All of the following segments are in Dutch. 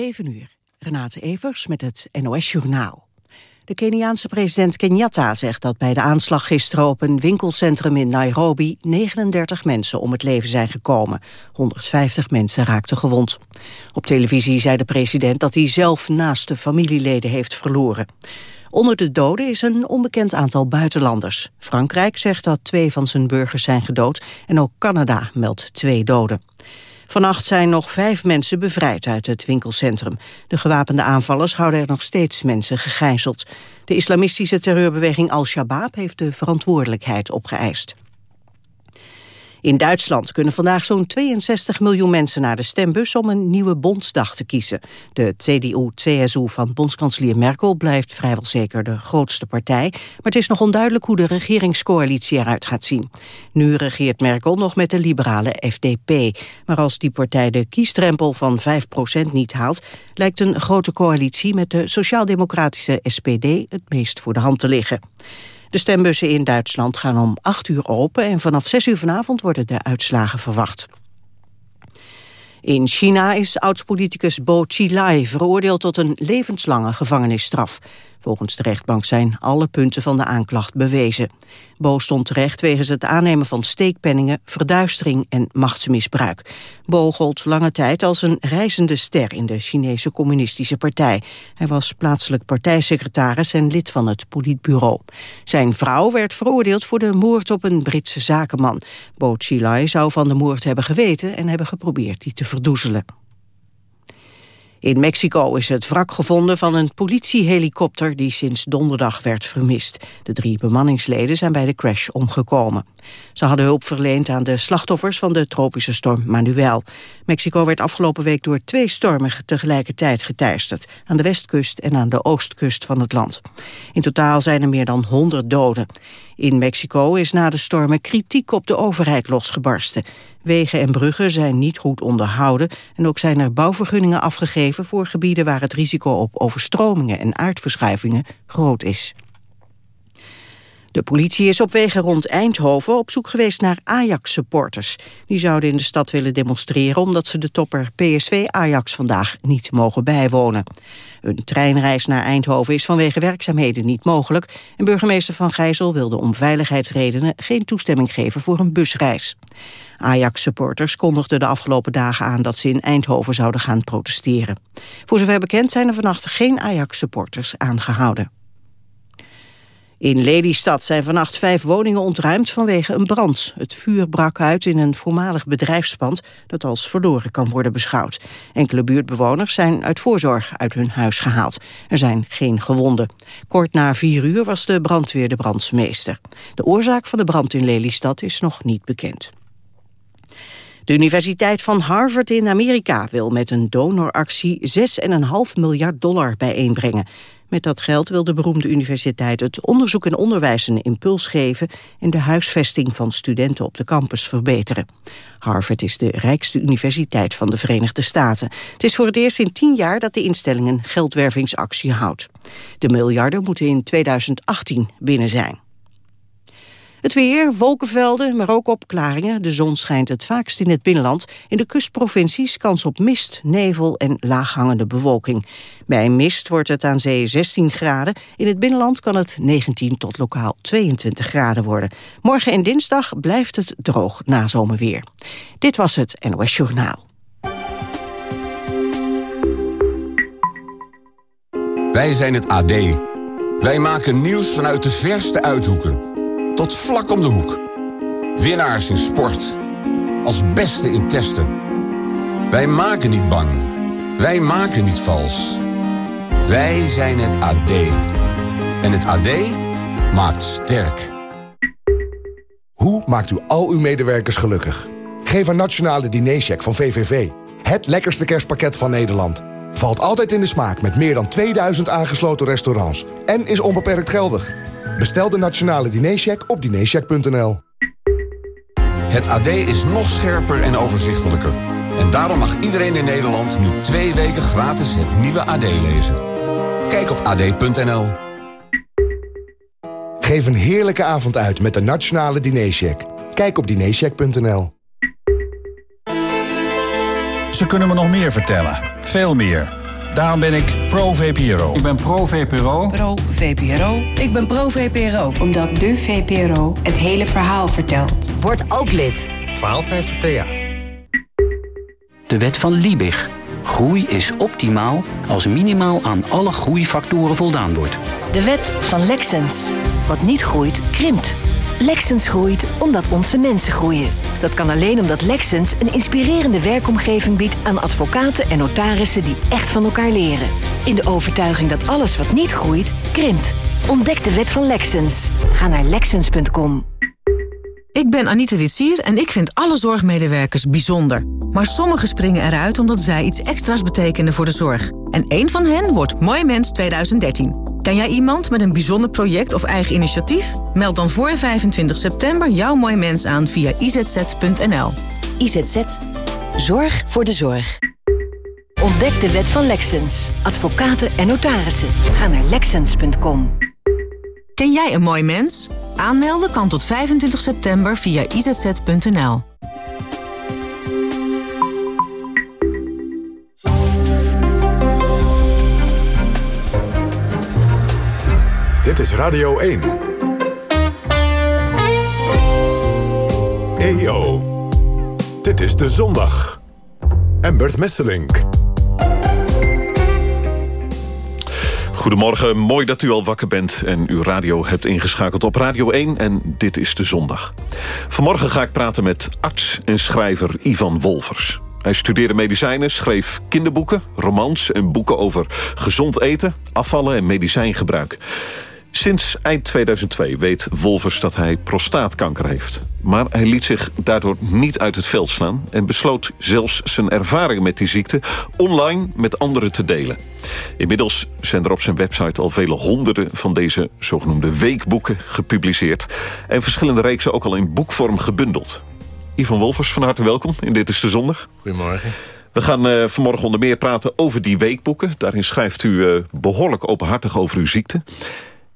7 uur. Renate Evers met het NOS Journaal. De Keniaanse president Kenyatta zegt dat bij de aanslag gisteren op een winkelcentrum in Nairobi 39 mensen om het leven zijn gekomen. 150 mensen raakten gewond. Op televisie zei de president dat hij zelf naast de familieleden heeft verloren. Onder de doden is een onbekend aantal buitenlanders. Frankrijk zegt dat twee van zijn burgers zijn gedood en ook Canada meldt twee doden. Vannacht zijn nog vijf mensen bevrijd uit het winkelcentrum. De gewapende aanvallers houden er nog steeds mensen gegijzeld. De islamistische terreurbeweging Al-Shabaab heeft de verantwoordelijkheid opgeëist. In Duitsland kunnen vandaag zo'n 62 miljoen mensen naar de stembus om een nieuwe bondsdag te kiezen. De CDU-CSU van bondskanselier Merkel blijft vrijwel zeker de grootste partij, maar het is nog onduidelijk hoe de regeringscoalitie eruit gaat zien. Nu regeert Merkel nog met de liberale FDP, maar als die partij de kiesdrempel van 5% niet haalt, lijkt een grote coalitie met de sociaal-democratische SPD het meest voor de hand te liggen. De stembussen in Duitsland gaan om 8 uur open... en vanaf 6 uur vanavond worden de uitslagen verwacht. In China is oud-politicus Bo Xilai veroordeeld tot een levenslange gevangenisstraf. Volgens de rechtbank zijn alle punten van de aanklacht bewezen. Bo stond terecht wegens het aannemen van steekpenningen, verduistering en machtsmisbruik. Bo gold lange tijd als een reizende ster in de Chinese communistische partij. Hij was plaatselijk partijsecretaris en lid van het politbureau. Zijn vrouw werd veroordeeld voor de moord op een Britse zakenman. Bo Xilai zou van de moord hebben geweten en hebben geprobeerd die te verdoezelen. In Mexico is het wrak gevonden van een politiehelikopter die sinds donderdag werd vermist. De drie bemanningsleden zijn bij de crash omgekomen. Ze hadden hulp verleend aan de slachtoffers van de tropische storm Manuel. Mexico werd afgelopen week door twee stormen tegelijkertijd geteisterd. Aan de westkust en aan de oostkust van het land. In totaal zijn er meer dan 100 doden. In Mexico is na de stormen kritiek op de overheid losgebarsten. Wegen en bruggen zijn niet goed onderhouden... en ook zijn er bouwvergunningen afgegeven voor gebieden... waar het risico op overstromingen en aardverschuivingen groot is. De politie is op wegen rond Eindhoven op zoek geweest naar Ajax-supporters. Die zouden in de stad willen demonstreren omdat ze de topper PSV-Ajax vandaag niet mogen bijwonen. Een treinreis naar Eindhoven is vanwege werkzaamheden niet mogelijk en burgemeester Van Gijzel wilde om veiligheidsredenen geen toestemming geven voor een busreis. Ajax-supporters kondigden de afgelopen dagen aan dat ze in Eindhoven zouden gaan protesteren. Voor zover bekend zijn er vannacht geen Ajax-supporters aangehouden. In Lelystad zijn vannacht vijf woningen ontruimd vanwege een brand. Het vuur brak uit in een voormalig bedrijfspand dat als verloren kan worden beschouwd. Enkele buurtbewoners zijn uit voorzorg uit hun huis gehaald. Er zijn geen gewonden. Kort na vier uur was de brandweer de brandmeester. De oorzaak van de brand in Lelystad is nog niet bekend. De Universiteit van Harvard in Amerika wil met een donoractie 6,5 miljard dollar bijeenbrengen. Met dat geld wil de beroemde universiteit het onderzoek en onderwijs een impuls geven en de huisvesting van studenten op de campus verbeteren. Harvard is de rijkste universiteit van de Verenigde Staten. Het is voor het eerst in tien jaar dat de instelling een geldwervingsactie houdt. De miljarden moeten in 2018 binnen zijn. Het weer, wolkenvelden, maar ook opklaringen. De zon schijnt het vaakst in het binnenland. In de kustprovincies kans op mist, nevel en laaghangende bewolking. Bij mist wordt het aan zee 16 graden. In het binnenland kan het 19 tot lokaal 22 graden worden. Morgen en dinsdag blijft het droog na zomerweer. Dit was het NOS Journaal. Wij zijn het AD. Wij maken nieuws vanuit de verste uithoeken tot vlak om de hoek. Winnaars in sport. Als beste in testen. Wij maken niet bang. Wij maken niet vals. Wij zijn het AD. En het AD maakt sterk. Hoe maakt u al uw medewerkers gelukkig? Geef een nationale dinercheck van VVV. Het lekkerste kerstpakket van Nederland. Valt altijd in de smaak met meer dan 2000 aangesloten restaurants. En is onbeperkt geldig. Bestel de nationale dinercheck op dinercheck.nl. Het AD is nog scherper en overzichtelijker. En daarom mag iedereen in Nederland nu twee weken gratis het nieuwe AD lezen. Kijk op ad.nl. Geef een heerlijke avond uit met de nationale dinercheck. Kijk op dinercheck.nl. Ze kunnen me nog meer vertellen. Veel meer. Daarom ben ik pro-VPRO. Ik ben pro-VPRO. Pro-VPRO. Ik ben pro-VPRO. Omdat de VPRO het hele verhaal vertelt. Word ook lid. 1250 PA. De wet van Liebig. Groei is optimaal als minimaal aan alle groeifactoren voldaan wordt. De wet van Lexens. Wat niet groeit, krimpt. Lexens groeit omdat onze mensen groeien. Dat kan alleen omdat Lexens een inspirerende werkomgeving biedt aan advocaten en notarissen die echt van elkaar leren. In de overtuiging dat alles wat niet groeit, krimpt. Ontdek de wet van Lexens. Ga naar lexens.com. Ik ben Anita Witsier en ik vind alle zorgmedewerkers bijzonder. Maar sommigen springen eruit omdat zij iets extra's betekenen voor de zorg. En één van hen wordt Mooi Mens 2013. Ken jij iemand met een bijzonder project of eigen initiatief? Meld dan voor 25 september jouw Mooi Mens aan via izz.nl. IZZ. Zorg voor de zorg. Ontdek de wet van Lexens. Advocaten en notarissen. Ga naar lexens.com. Ken jij een mooi mens? Aanmelden kan tot 25 september via izz.nl. Radio 1. EO. Dit is De Zondag. Embert Messelink. Goedemorgen, mooi dat u al wakker bent en uw radio hebt ingeschakeld op Radio 1 en dit is de zondag. Vanmorgen ga ik praten met arts en schrijver Ivan Wolvers. Hij studeerde medicijnen, schreef kinderboeken, romans en boeken over gezond eten, afvallen en medicijngebruik. Sinds eind 2002 weet Wolvers dat hij prostaatkanker heeft. Maar hij liet zich daardoor niet uit het veld slaan... en besloot zelfs zijn ervaringen met die ziekte online met anderen te delen. Inmiddels zijn er op zijn website al vele honderden van deze zogenoemde weekboeken gepubliceerd... en verschillende reeksen ook al in boekvorm gebundeld. Ivan Wolvers, van harte welkom in Dit is de Zondag. Goedemorgen. We gaan uh, vanmorgen onder meer praten over die weekboeken. Daarin schrijft u uh, behoorlijk openhartig over uw ziekte...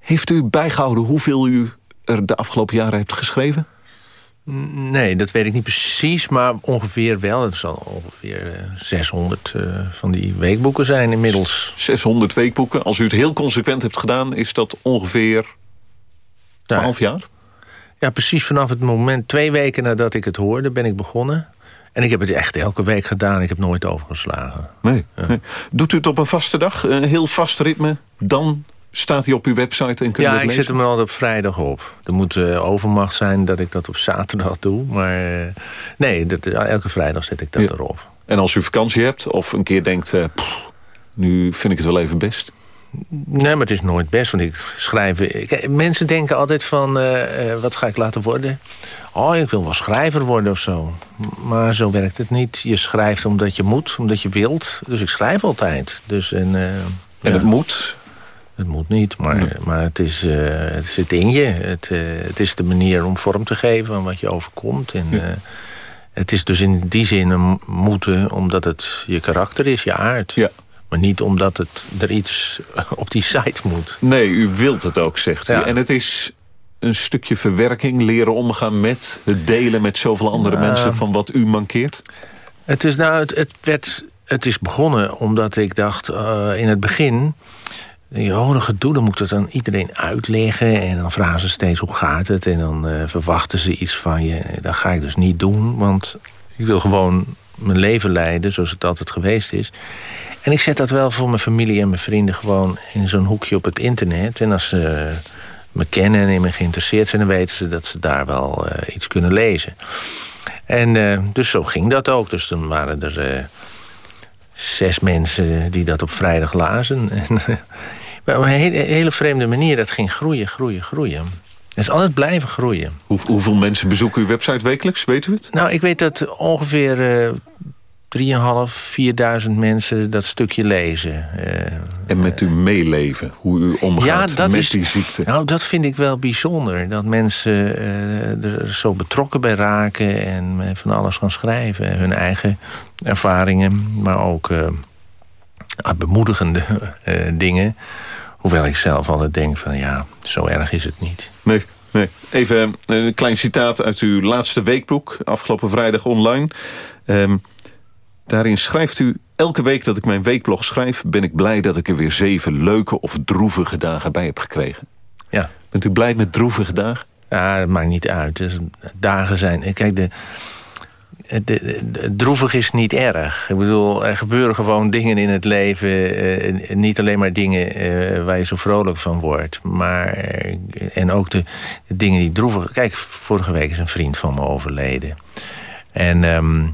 Heeft u bijgehouden hoeveel u er de afgelopen jaren hebt geschreven? Nee, dat weet ik niet precies, maar ongeveer wel. Het zal ongeveer 600 uh, van die weekboeken zijn inmiddels. 600 weekboeken. Als u het heel consequent hebt gedaan, is dat ongeveer 12 jaar? Ja, precies vanaf het moment, twee weken nadat ik het hoorde, ben ik begonnen. En ik heb het echt elke week gedaan. Ik heb nooit overgeslagen. Nee. Ja. nee. Doet u het op een vaste dag? Een heel vast ritme? Dan Staat hij op uw website en kunt ja, u ik zet hem altijd op vrijdag op. Er moet uh, overmacht zijn dat ik dat op zaterdag doe. Maar uh, nee, dat, elke vrijdag zet ik dat ja. erop. En als u vakantie hebt of een keer denkt... Uh, pff, nu vind ik het wel even best... Nee, maar het is nooit best. Want ik schrijf... Ik, mensen denken altijd van... wat ga ik laten worden? Oh, ik wil wel schrijver worden of zo. Maar zo werkt het niet. Je schrijft omdat je moet, omdat je wilt. Dus ik schrijf altijd. Dus, en, en ja. het moet... Het moet niet, maar, nee. maar het, is, uh, het zit in je. Het, uh, het is de manier om vorm te geven aan wat je overkomt. En, uh, het is dus in die zin een moeten omdat het je karakter is, je aard. Ja. Maar niet omdat het er iets op die site moet. Nee, u wilt het ook, zegt u. En het is een stukje verwerking, leren omgaan met... het delen met zoveel andere mensen van wat u mankeert? Het is, nou, het, het, werd, het is begonnen omdat ik dacht in het begin... Oh, dat gedoe, dan moet het aan iedereen uitleggen. En dan vragen ze steeds hoe gaat het. En dan uh, verwachten ze iets van je. Dat ga ik dus niet doen, want ik wil gewoon mijn leven leiden... zoals het altijd geweest is. En ik zet dat wel voor mijn familie en mijn vrienden... gewoon in zo'n hoekje op het internet. En als ze me kennen en in me geïnteresseerd zijn... dan weten ze dat ze daar wel uh, iets kunnen lezen. En uh, dus zo ging dat ook. Dus dan waren er zes mensen die dat op vrijdag lazen. En, maar op een hele, hele, vreemde manier, dat ging groeien, groeien, groeien. Het is altijd blijven groeien. Hoe, hoeveel mensen bezoeken uw website wekelijks, weet u het? Nou, ik weet dat ongeveer... 3.500, 4.000 mensen dat stukje lezen. Uh, en met u meeleven, hoe u omgaat ja, met is, die ziekte. Nou, dat vind ik wel bijzonder. Dat mensen uh, er zo betrokken bij raken en van alles gaan schrijven. Hun eigen ervaringen, maar ook uh, bemoedigende dingen. Hoewel ik zelf altijd denk van ja, zo erg is het niet. Nee, nee. Even een klein citaat uit uw laatste weekboek, afgelopen vrijdag online. Um, Daarin schrijft u... Elke week dat ik mijn weekblog schrijf... ben ik blij dat ik er weer zeven leuke of droevige dagen bij heb gekregen. Ja. Bent u blij met droevige dagen? Ja, dat maakt niet uit. Dus dagen zijn... Kijk, de, de, droevig is niet erg. Ik bedoel, er gebeuren gewoon dingen in het leven. Eh, niet alleen maar dingen eh, waar je zo vrolijk van wordt. Maar, eh, en ook de, dingen die droevig... Kijk, vorige week is een vriend van me overleden. En... Ehm,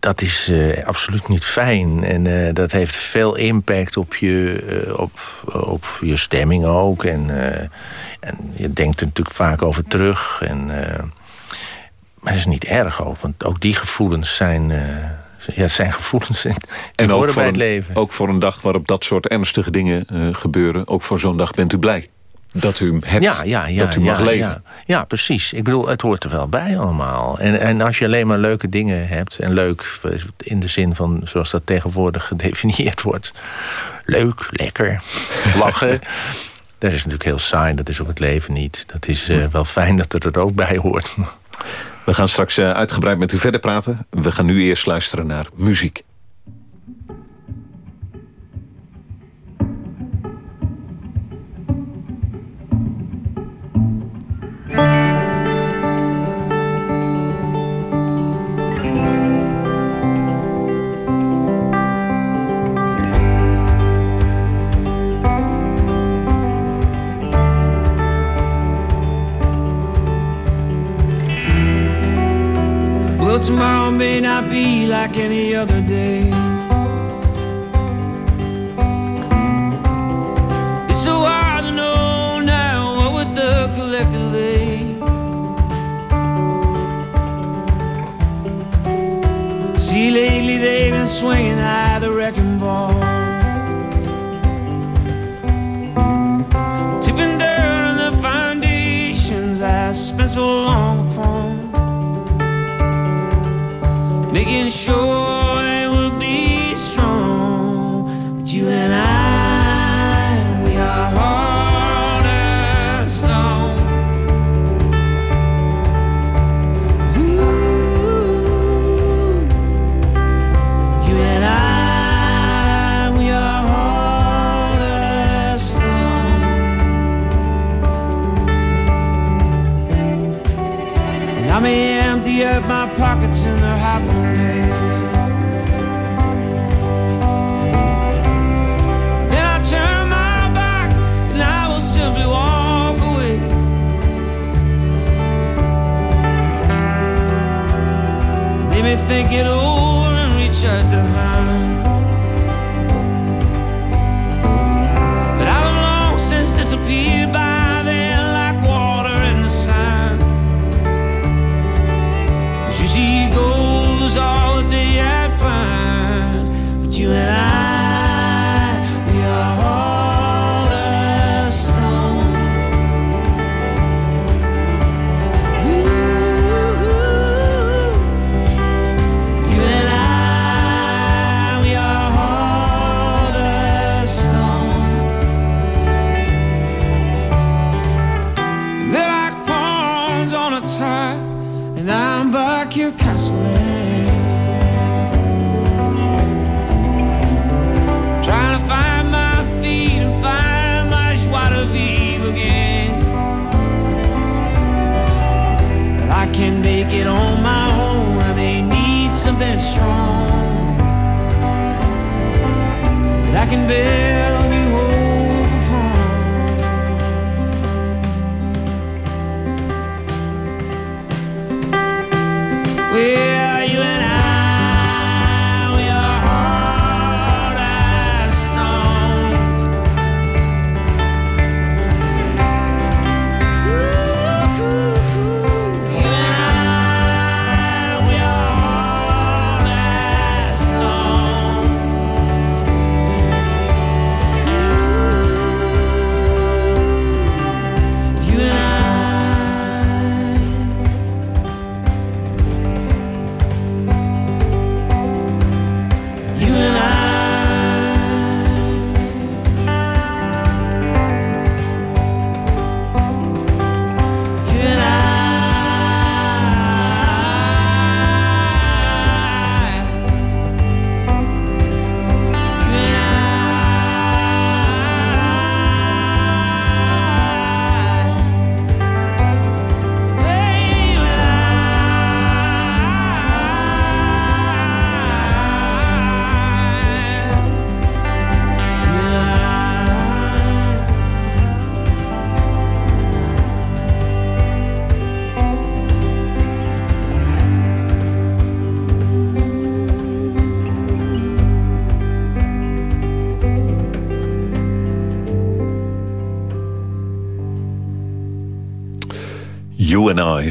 dat is uh, absoluut niet fijn. En dat heeft veel impact op je, op, op je stemming ook. En, en je denkt er natuurlijk vaak over terug. En, maar dat is niet erg ook, want ook die gevoelens zijn... ja, zijn gevoelens en, en ook voor bij het leven. ook voor een dag waarop dat soort ernstige dingen gebeuren... ook voor zo'n dag bent u blij? dat u hebt, ja, ja, ja, dat u mag leven. Ja, precies. Ik bedoel, het hoort er wel bij allemaal. En, en als je alleen maar leuke dingen hebt... en leuk in de zin van zoals dat tegenwoordig gedefinieerd wordt... leuk, lekker, lachen... dat is natuurlijk heel saai, dat is ook het leven niet. Dat is uh, wel fijn dat het er ook bij hoort. We gaan straks uh, uitgebreid met u verder praten. We gaan nu eerst luisteren naar muziek.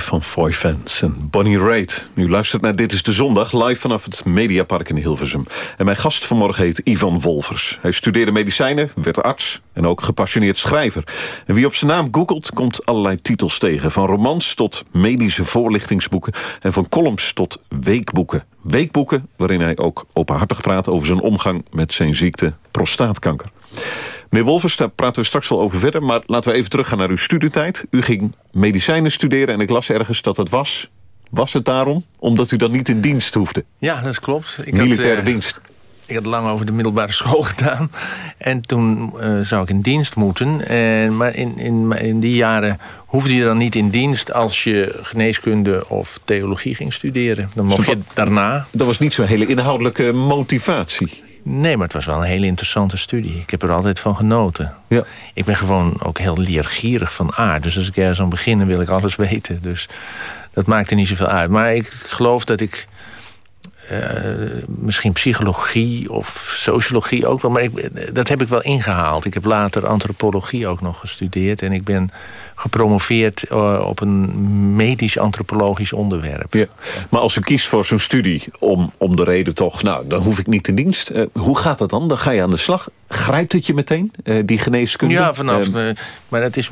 Van Foy Fans en Bonnie Raitt. U luistert naar Dit is de Zondag, live vanaf het Mediapark in Hilversum. En mijn gast vanmorgen heet Ivan Wolvers. Hij studeerde medicijnen, werd arts en ook gepassioneerd schrijver. En wie op zijn naam googelt, komt allerlei titels tegen. Van romans tot medische voorlichtingsboeken... en van columns tot weekboeken. Weekboeken waarin hij ook openhartig praat over zijn omgang met zijn ziekte prostaatkanker. Meneer Wolvers, daar praten we straks wel over verder. Maar laten we even teruggaan naar uw studietijd. U ging medicijnen studeren en ik las ergens dat het was. Was het daarom? Omdat u dan niet in dienst hoefde? Ja, dat klopt. Ik Militaire had, uh, dienst. Ik had lang over de middelbare school gedaan. En toen uh, zou ik in dienst moeten. En, maar in, in, in die jaren hoefde je dan niet in dienst... als je geneeskunde of theologie ging studeren. Dan mocht je daarna... Dat was niet zo'n hele inhoudelijke motivatie. Nee, maar het was wel een hele interessante studie. Ik heb er altijd van genoten. Ja. Ik ben gewoon ook heel leergierig van aard. Dus als ik ergens aan begin, wil ik alles weten. Dus dat maakte niet zoveel uit. Maar ik geloof dat ik uh, misschien psychologie of sociologie ook wel. Maar ik, dat heb ik wel ingehaald. Ik heb later antropologie ook nog gestudeerd. En ik ben gepromoveerd uh, op een medisch-antropologisch onderwerp. Ja. Maar als u kiest voor zo'n studie om, om de reden toch... nou, dan hoef ik niet in dienst. Uh, hoe gaat dat dan? Dan ga je aan de slag. Grijpt het je meteen, die geneeskunde? Ja, vanaf... maar dat is...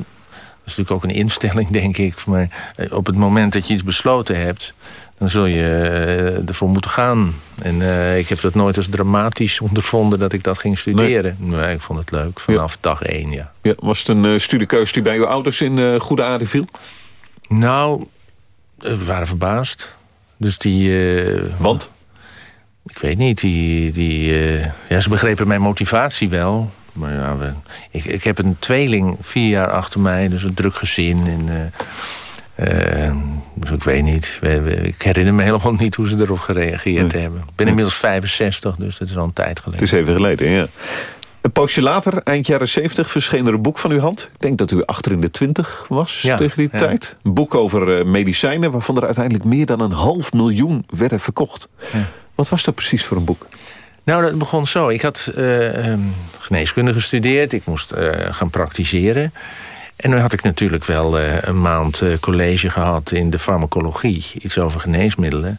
Dat is natuurlijk ook een instelling, denk ik. Maar op het moment dat je iets besloten hebt dan zul je uh, ervoor moeten gaan. En uh, ik heb dat nooit als dramatisch ondervonden dat ik dat ging studeren. Nee, nee ik vond het leuk, vanaf ja. dag één, ja. ja. Was het een uh, studiekeus die bij uw ouders in goede aarde viel? Nou, we waren verbaasd. Dus die... Want? Ik weet niet, die... die ja, ze begrepen mijn motivatie wel. Maar ja, we, ik, ik heb een tweeling vier jaar achter mij, dus een druk gezin... En, dus ik weet niet. ik herinner me helemaal niet hoe ze erop gereageerd hebben. Ik ben inmiddels 65, dus dat is al een tijd geleden. Het is even geleden, ja. Een poosje later, eind jaren 70, verscheen er een boek van uw hand. Ik denk dat u achter in de twintig was ja, tegen die ja. tijd. Een boek over uh, medicijnen, waarvan er uiteindelijk meer dan een half miljoen werden verkocht. Ja. Wat was dat precies voor een boek? Nou, dat begon zo. Ik had uh, geneeskunde gestudeerd. Ik moest uh, gaan praktiseren. En dan had ik natuurlijk wel uh, een maand uh, college gehad in de farmacologie. Iets over geneesmiddelen.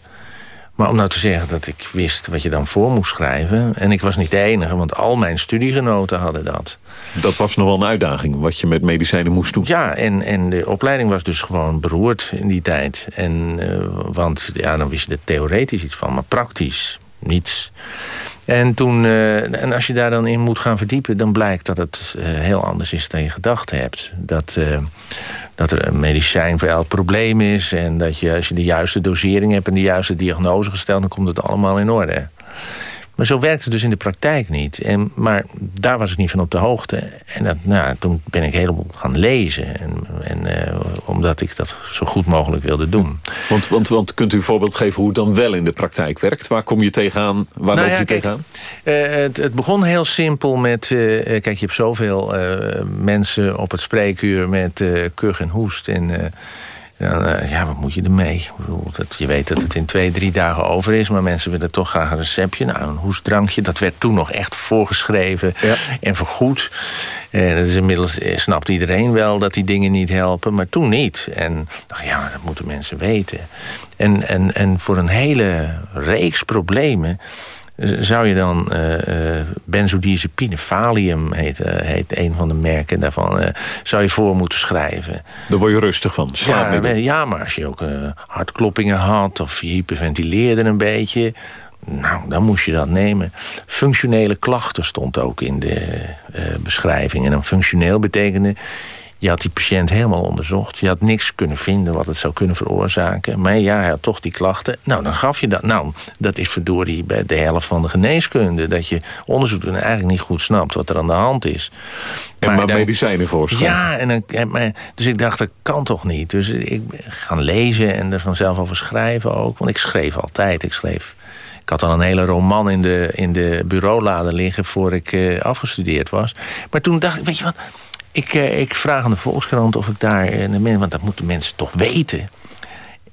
Maar om nou te zeggen dat ik wist wat je dan voor moest schrijven... en ik was niet de enige, want al mijn studiegenoten hadden dat. Dat was nog wel een uitdaging, wat je met medicijnen moest doen. Ja, en, en de opleiding was dus gewoon beroerd in die tijd. En, uh, want ja, dan wist je er theoretisch iets van, maar praktisch niets. En, toen, uh, en als je daar dan in moet gaan verdiepen... dan blijkt dat het uh, heel anders is dan je gedacht hebt. Dat, uh, dat er een medicijn voor elk probleem is... en dat je, als je de juiste dosering hebt en de juiste diagnose gesteld... dan komt het allemaal in orde. Maar zo werkt het dus in de praktijk niet. En, maar daar was ik niet van op de hoogte. En dat, nou, toen ben ik helemaal gaan lezen. En, en, uh, omdat ik dat zo goed mogelijk wilde doen. Want, want, want kunt u een voorbeeld geven hoe het dan wel in de praktijk werkt? Waar kom je tegenaan? Waar nou, loop je kijk, tegenaan? Uh, het, het, begon heel simpel met... Uh, kijk, je hebt zoveel mensen op het spreekuur met kuch en hoest... En, dan, uh, ja, wat moet je ermee? Dat, je weet dat het in twee, drie dagen over is... maar mensen willen toch graag een receptje. Nou, een hoestdrankje, dat werd toen nog echt voorgeschreven ja. en vergoed. En dat is inmiddels eh, snapt iedereen wel dat die dingen niet helpen... maar toen niet. En dacht, ja, dat moeten mensen weten. En, en, en voor een hele reeks problemen zou je dan uh, benzodiazepine, Valium heet, uh, heet een van de merken daarvan, uh, zou je voor moeten schrijven. Daar word je rustig van, ja, ja, maar als je ook hartkloppingen had of je hyperventileerde een beetje... Nou, dan moest je dat nemen. Functionele klachten stond ook in de beschrijving. En dan functioneel betekende je had die patiënt helemaal onderzocht. Je had niks kunnen vinden wat het zou kunnen veroorzaken. Maar ja, hij had toch die klachten. Nou, dan gaf je dat. Nou, dat is verdorie bij de helft van de geneeskunde. Dat je onderzoek doet en eigenlijk niet goed snapt wat er aan de hand is. En maar, maar dan, medicijnen voorschrijven. Ja, en dan, dus ik dacht, dat kan toch niet. Dus ik gaan lezen en er vanzelf over schrijven ook. Want ik schreef altijd. Ik schreef... Ik had al een hele roman in de, in de bureaulade liggen... voor ik uh, afgestudeerd was. Maar toen dacht ik, weet je wat ik, uh, ik vraag aan de Volkskrant of ik daar... Uh, want dat moeten mensen toch weten.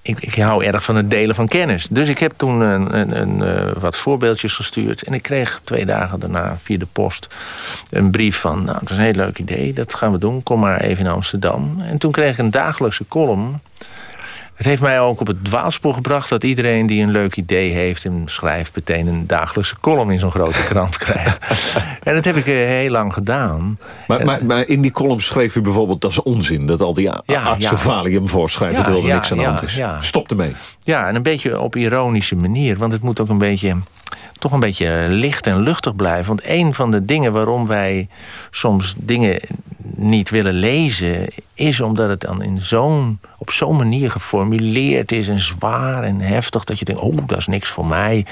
ik, ik hou erg van het delen van kennis. Dus ik heb toen een, een, een, uh, wat voorbeeldjes gestuurd. En ik kreeg twee dagen daarna via de post een brief van... nou, dat is een heel leuk idee, dat gaan we doen. Kom maar even in Amsterdam. En toen kreeg ik een dagelijkse column het heeft mij ook op het dwaalspoor gebracht... dat iedereen die een leuk idee heeft... en schrijft meteen een dagelijkse column in zo'n grote krant krijgt. en dat heb ik uh, heel lang gedaan. Maar, maar, maar, in die column schreef u bijvoorbeeld... dat is onzin, dat al die ja, artsen ja. valium voorschrijven... Ja, terwijl er niks aan de hand is. Stop ermee. Ja, en een beetje op ironische manier. Want het moet ook een beetje toch een beetje licht en luchtig blijven. Want een van de dingen waarom wij soms dingen niet willen lezen... is omdat het dan in zo'n, op zo'n manier geformuleerd is... en zwaar en heftig, dat je denkt... oh, dat is niks voor mij.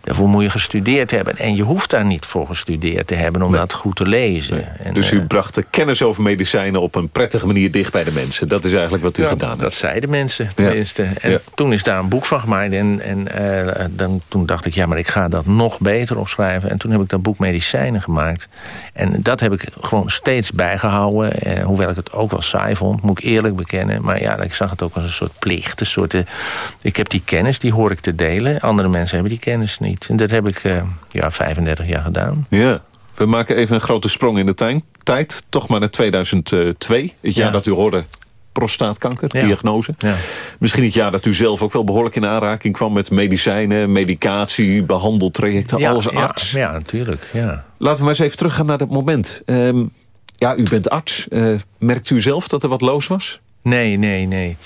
Daarvoor moet je gestudeerd hebben. En je hoeft daar niet voor gestudeerd te hebben om dat goed te lezen. En, dus u uh, bracht de kennis over medicijnen op een prettige manier dicht bij de mensen. Dat is eigenlijk wat u ja, gedaan hebt. Dat zeiden mensen tenminste. Ja. En toen is daar een boek van gemaakt. En, en uh, dan, toen dacht ik, ja, maar ik ga dat nog beter opschrijven. En toen heb ik dat boek Medicijnen gemaakt. En dat heb ik gewoon steeds bijgehouden. Eh, hoewel ik het ook wel saai vond, moet ik eerlijk bekennen. Maar ja, ik zag het ook als een soort plicht. Een soort, uh, ik heb die kennis, die hoor ik te delen. Andere mensen hebben die kennis niet. En dat heb ik uh, ja, 35 jaar gedaan. Ja, we maken even een grote sprong in de tijd. Toch maar naar 2002, het jaar ja. dat u hoorde prostaatkanker, ja. diagnose. Ja. Misschien het jaar dat u zelf ook wel behoorlijk in aanraking kwam... met medicijnen, medicatie, behandeltrajecten, alles arts. Ja, natuurlijk. Ja. Laten we maar eens even teruggaan naar dat moment. Um, ja, u bent arts. Uh, merkt u zelf dat er wat los was? Nee, nee, nee.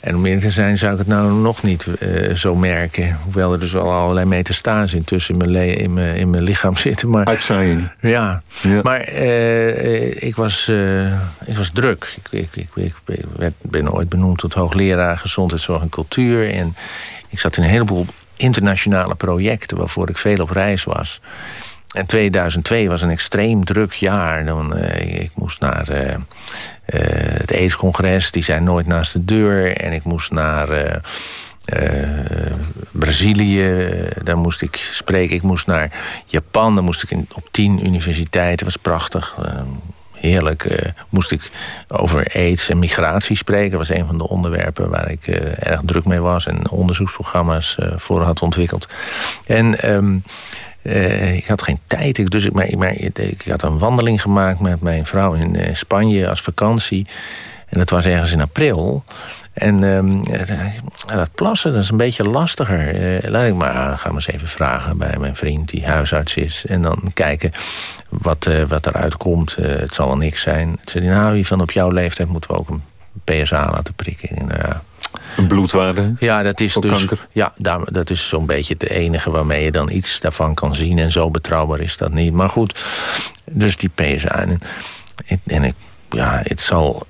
En om eerlijk te zijn zou ik het nou nog niet uh, zo merken. Hoewel er dus wel allerlei metastase intussen in mijn, in mijn, in mijn lichaam zitten. Maar, Uitzaaiing. Ja. ja. Maar uh, ik, was, uh, ik was druk. Ik, ik, ik, ik werd, ben ooit benoemd tot hoogleraar gezondheidszorg en cultuur. En ik zat in een heleboel internationale projecten... waarvoor ik veel op reis was. En 2002 was een extreem druk jaar. Dan, uh, ik moest naar uh, uh, het AIDS-congres, die zijn nooit naast de deur. En ik moest naar Brazilië, daar moest ik spreken. Ik moest naar Japan, daar moest ik in, op tien universiteiten. Dat was prachtig, heerlijk. moest ik over aids en migratie spreken. Dat was een van de onderwerpen waar ik erg druk mee was... en onderzoeksprogramma's voor had ontwikkeld. En... Uh, ik had geen tijd, ik, dus ik, maar, maar, ik had een wandeling gemaakt met mijn vrouw in Spanje als vakantie. En dat was ergens in april. En um, dat plassen, dat is een beetje lastiger. Uh, laat ik maar, ah, ga maar eens even vragen bij mijn vriend die huisarts is. En dan kijken wat, wat eruit komt. het zal wel niks zijn. Zei nou, van op jouw leeftijd moeten we ook een PSA laten prikken. En, een bloedwaarde ja, dat is dus, kanker? Ja, dat is zo'n beetje het enige waarmee je dan iets daarvan kan zien. En zo betrouwbaar is dat niet. Maar goed, dus die PSA. En, en ik, ja, het zal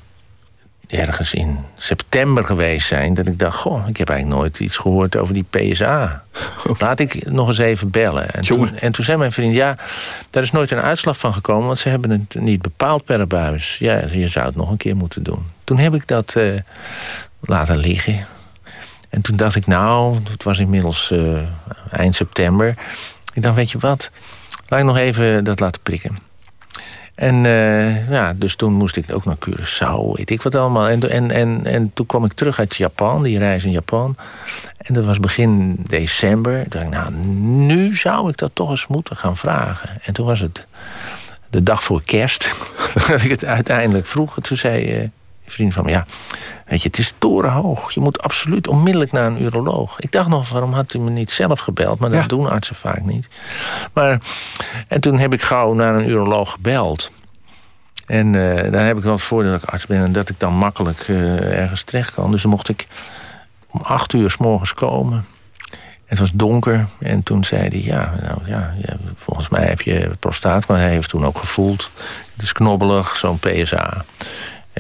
ergens in september geweest zijn... dat ik dacht, goh, ik heb eigenlijk nooit iets gehoord over die PSA. Laat ik nog eens even bellen. En toen, en toen zei mijn vriend, ja, daar is nooit een uitslag van gekomen... want ze hebben het niet bepaald per buis. Ja, je zou het nog een keer moeten doen. Toen heb ik dat uh, laten liggen. En toen dacht ik, nou, het was inmiddels uh, eind september. Ik dacht, weet je wat, laat ik nog even dat laten prikken. En uh, ja, dus toen moest ik ook naar Curaçao, weet ik wat allemaal. En, en, en, en toen kwam ik terug uit Japan, die reis in Japan. En dat was begin december. Toen dacht ik, nou, nu zou ik dat toch eens moeten gaan vragen. En toen was het de dag voor kerst, dat ik het uiteindelijk vroeg. Toen zei een vriend van me, ja, weet je, het is torenhoog. Je moet absoluut onmiddellijk naar een uroloog. Ik dacht nog, waarom had hij me niet zelf gebeld? Maar dat ja. doen artsen vaak niet. Maar, en toen heb ik gauw naar een uroloog gebeld. En uh, daar heb ik wel het voordeel dat ik arts ben... en dat ik dan makkelijk uh, ergens terecht kan. Dus dan mocht ik om acht uur s morgens komen. Het was donker en toen zei hij... Ja, nou, ja, ja, volgens mij heb je prostaat, maar hij heeft toen ook gevoeld. Het is knobbelig, zo'n PSA.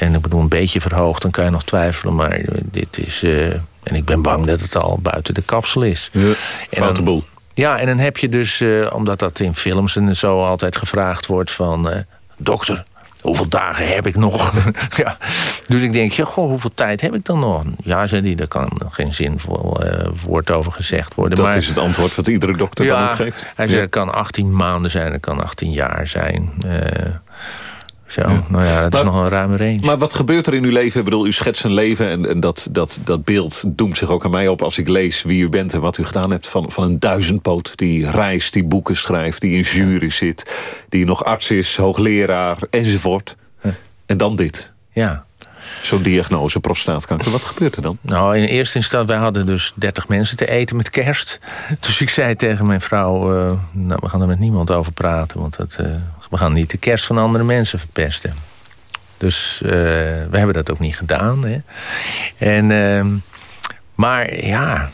En ik bedoel, een beetje verhoogd, dan kan je nog twijfelen. Maar dit is... Uh, en ik ben bang dat het al buiten de kapsel is. Ja, foute boel. Ja, en dan heb je dus, uh, omdat dat in films en zo altijd gevraagd wordt van... Uh, dokter, hoeveel dagen heb ik nog? ja. Dus ik denk, ja, goh, hoeveel tijd heb ik dan nog? Ja, zei hij, daar kan geen zinvol uh, woord over gezegd worden. Dat maar, is het antwoord wat iedere dokter ja, dan geeft. Hij zei, het kan 18 maanden zijn, het kan 18 jaar zijn. Zo, nou ja, dat is nog een ruime range. Maar wat gebeurt er in uw leven? Ik bedoel, u schetst een leven en, en dat, dat, dat beeld doemt zich ook aan mij op... als ik lees wie u bent en wat u gedaan hebt van, van een duizendpoot... die reist, die boeken schrijft, die in jury zit... die nog arts is, hoogleraar, enzovoort. En dan dit. Ja. Zo'n diagnose, prostaatkanker. Wat gebeurt er dan? Nou, in eerste instantie, wij hadden dus 30 mensen te eten met kerst. Dus ik zei tegen mijn vrouw, uh, nou, we gaan er met niemand over praten... want het, uh, we gaan niet de kerst van andere mensen verpesten. Dus uh, we hebben dat ook niet gedaan. Hè. En, ehm, maar ja,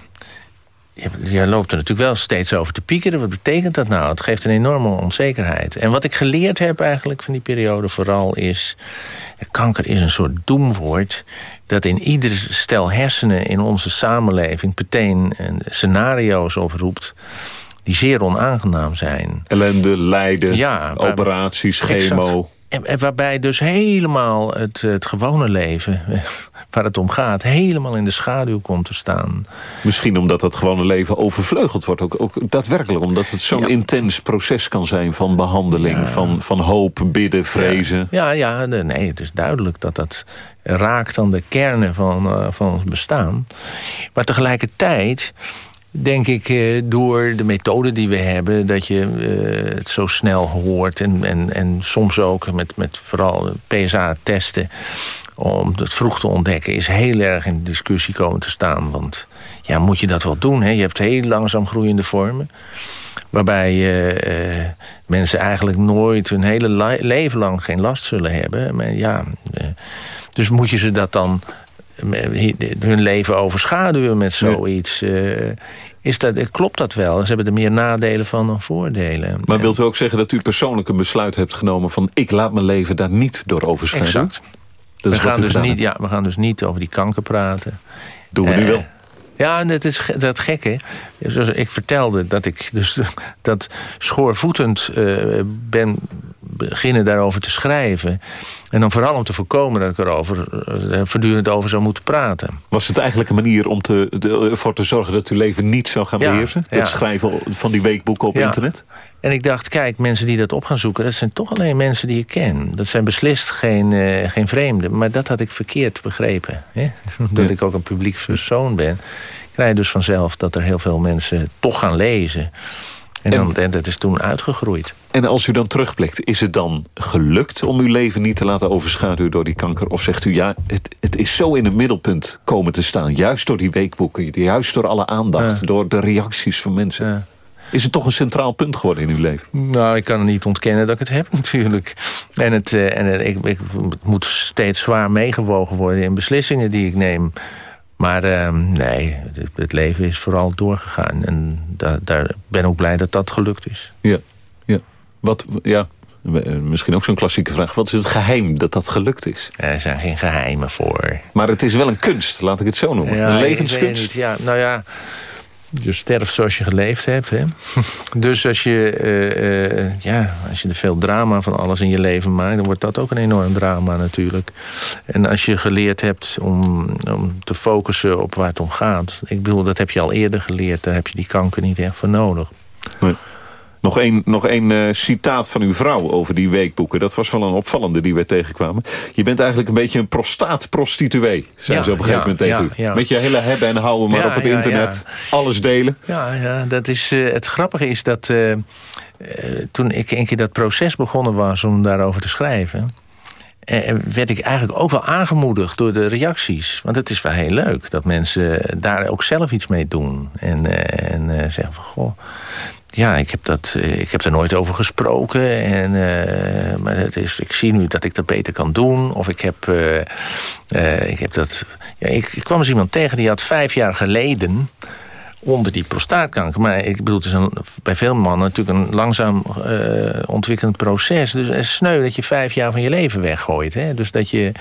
je loopt er natuurlijk wel steeds over te piekeren. Wat betekent dat nou? Het geeft een enorme onzekerheid. En wat ik geleerd heb eigenlijk van die periode vooral is... kanker is een soort doemwoord... dat in ieder stel hersenen in onze samenleving... meteen scenario's oproept die zeer onaangenaam zijn. Ellende, lijden, ja, operaties, chemo... En, waarbij dus helemaal het, het gewone leven waar het om gaat... helemaal in de schaduw komt te staan. Misschien omdat dat gewone leven overvleugeld wordt. Ook, ook daadwerkelijk omdat het zo'n intens proces kan zijn... van behandeling, van, van hoop, bidden, vrezen. Ja, ja, ja, nee, het is duidelijk dat dat raakt aan de kernen van, uh, van ons bestaan. Maar tegelijkertijd denk ik, eh, door de methode die we hebben... dat je uh, het zo snel hoort en, en, en soms ook met, met vooral PSA-testen om het vroeg te ontdekken... is heel erg in discussie komen te staan. Want ja, moet je dat wel doen? Hè? Je hebt heel langzaam groeiende vormen. Waarbij uh, mensen eigenlijk nooit hun hele leven lang geen last zullen hebben. Maar ja, dus moet je ze dat dan hun leven overschaduwen met zoiets. is dat, klopt dat wel? Ze hebben er meer nadelen van dan voordelen. Maar wilt u ook zeggen dat u persoonlijk een besluit hebt genomen... van ik laat mijn leven daar niet door overschrijden? Exact. Dat we, gaan dus niet, ja, we gaan dus niet over die kanker praten. Doen we nu wel. Ja, dat is dat gekke. Zoals ik vertelde dat ik dus dat schoorvoetend uh, ben beginnen daarover te schrijven. En dan vooral om te voorkomen dat ik erover uh, voortdurend over zou moeten praten. Was het eigenlijk een manier om te, ervoor te zorgen dat uw leven niet zou gaan beheersen? Het schrijven van die weekboeken op internet? En ik dacht, kijk, mensen die dat op gaan zoeken... dat zijn toch alleen mensen die ik ken. Dat zijn beslist geen, uh, geen vreemden. Maar dat had ik verkeerd begrepen. Hè? Omdat ik ook een publiek persoon ben... krijg je dus vanzelf dat er heel veel mensen toch gaan lezen... En, dan, en dat is toen uitgegroeid. En als u dan terugblikt, is het dan gelukt om uw leven niet te laten overschaduwen door die kanker? Of zegt u, ja, het, het is zo in het middelpunt komen te staan. Juist door die weekboeken, juist door alle aandacht, door de reacties van mensen. Ja. Is het toch een centraal punt geworden in uw leven? Nou, ik kan niet ontkennen dat ik het heb natuurlijk. En het, uh, en het, ik, ik, het moet steeds zwaar meegewogen worden in beslissingen die ik neem. Maar uh, nee, het, het, leven is vooral doorgegaan. En daar, daar ben ik ook blij dat dat gelukt is. Ja, ja. Wat, ja, misschien ook zo'n klassieke vraag. Wat is het geheim dat dat gelukt is? Er zijn geen geheimen voor. Maar het is wel een kunst, laat ik het zo noemen. Ja, een levenskunst. Ja, nou ja, je sterft zoals je geleefd hebt. Hè? Dus als je, uh, uh, ja, als je er veel drama van alles in je leven maakt... dan wordt dat ook een enorm drama natuurlijk. En als je geleerd hebt om, om te focussen op waar het om gaat... ik bedoel, dat heb je al eerder geleerd. Daar heb je die kanker niet echt voor nodig. Nee. Nog één nog één, uh, citaat van uw vrouw over die weekboeken. Dat was wel een opvallende die we tegenkwamen. Je bent eigenlijk een beetje een prostaatprostituee, zei ja, ze op een gegeven moment tegen u. Met je hele hebben en houden maar op het internet. Alles delen. Ja, ja dat is, uh, het grappige is dat uh, toen ik een keer dat proces begonnen was om daarover te schrijven... werd ik eigenlijk ook wel aangemoedigd door de reacties. Want het is wel heel leuk dat mensen daar ook zelf iets mee doen. En, en zeggen van, goh, ja, ik heb, dat, eh, ik heb er nooit over gesproken. En, uh, maar het is, ik zie nu dat ik dat beter kan doen. Of ik heb, uh, ik heb dat... Ja, ik, ik, kwam eens iemand tegen die had vijf jaar geleden onder die prostaatkanker. Maar ik bedoel, het is een, bij veel mannen natuurlijk een langzaam ontwikkelend proces. Dus het sneu dat je vijf jaar van je leven weggooit. Hè? Dus dat je...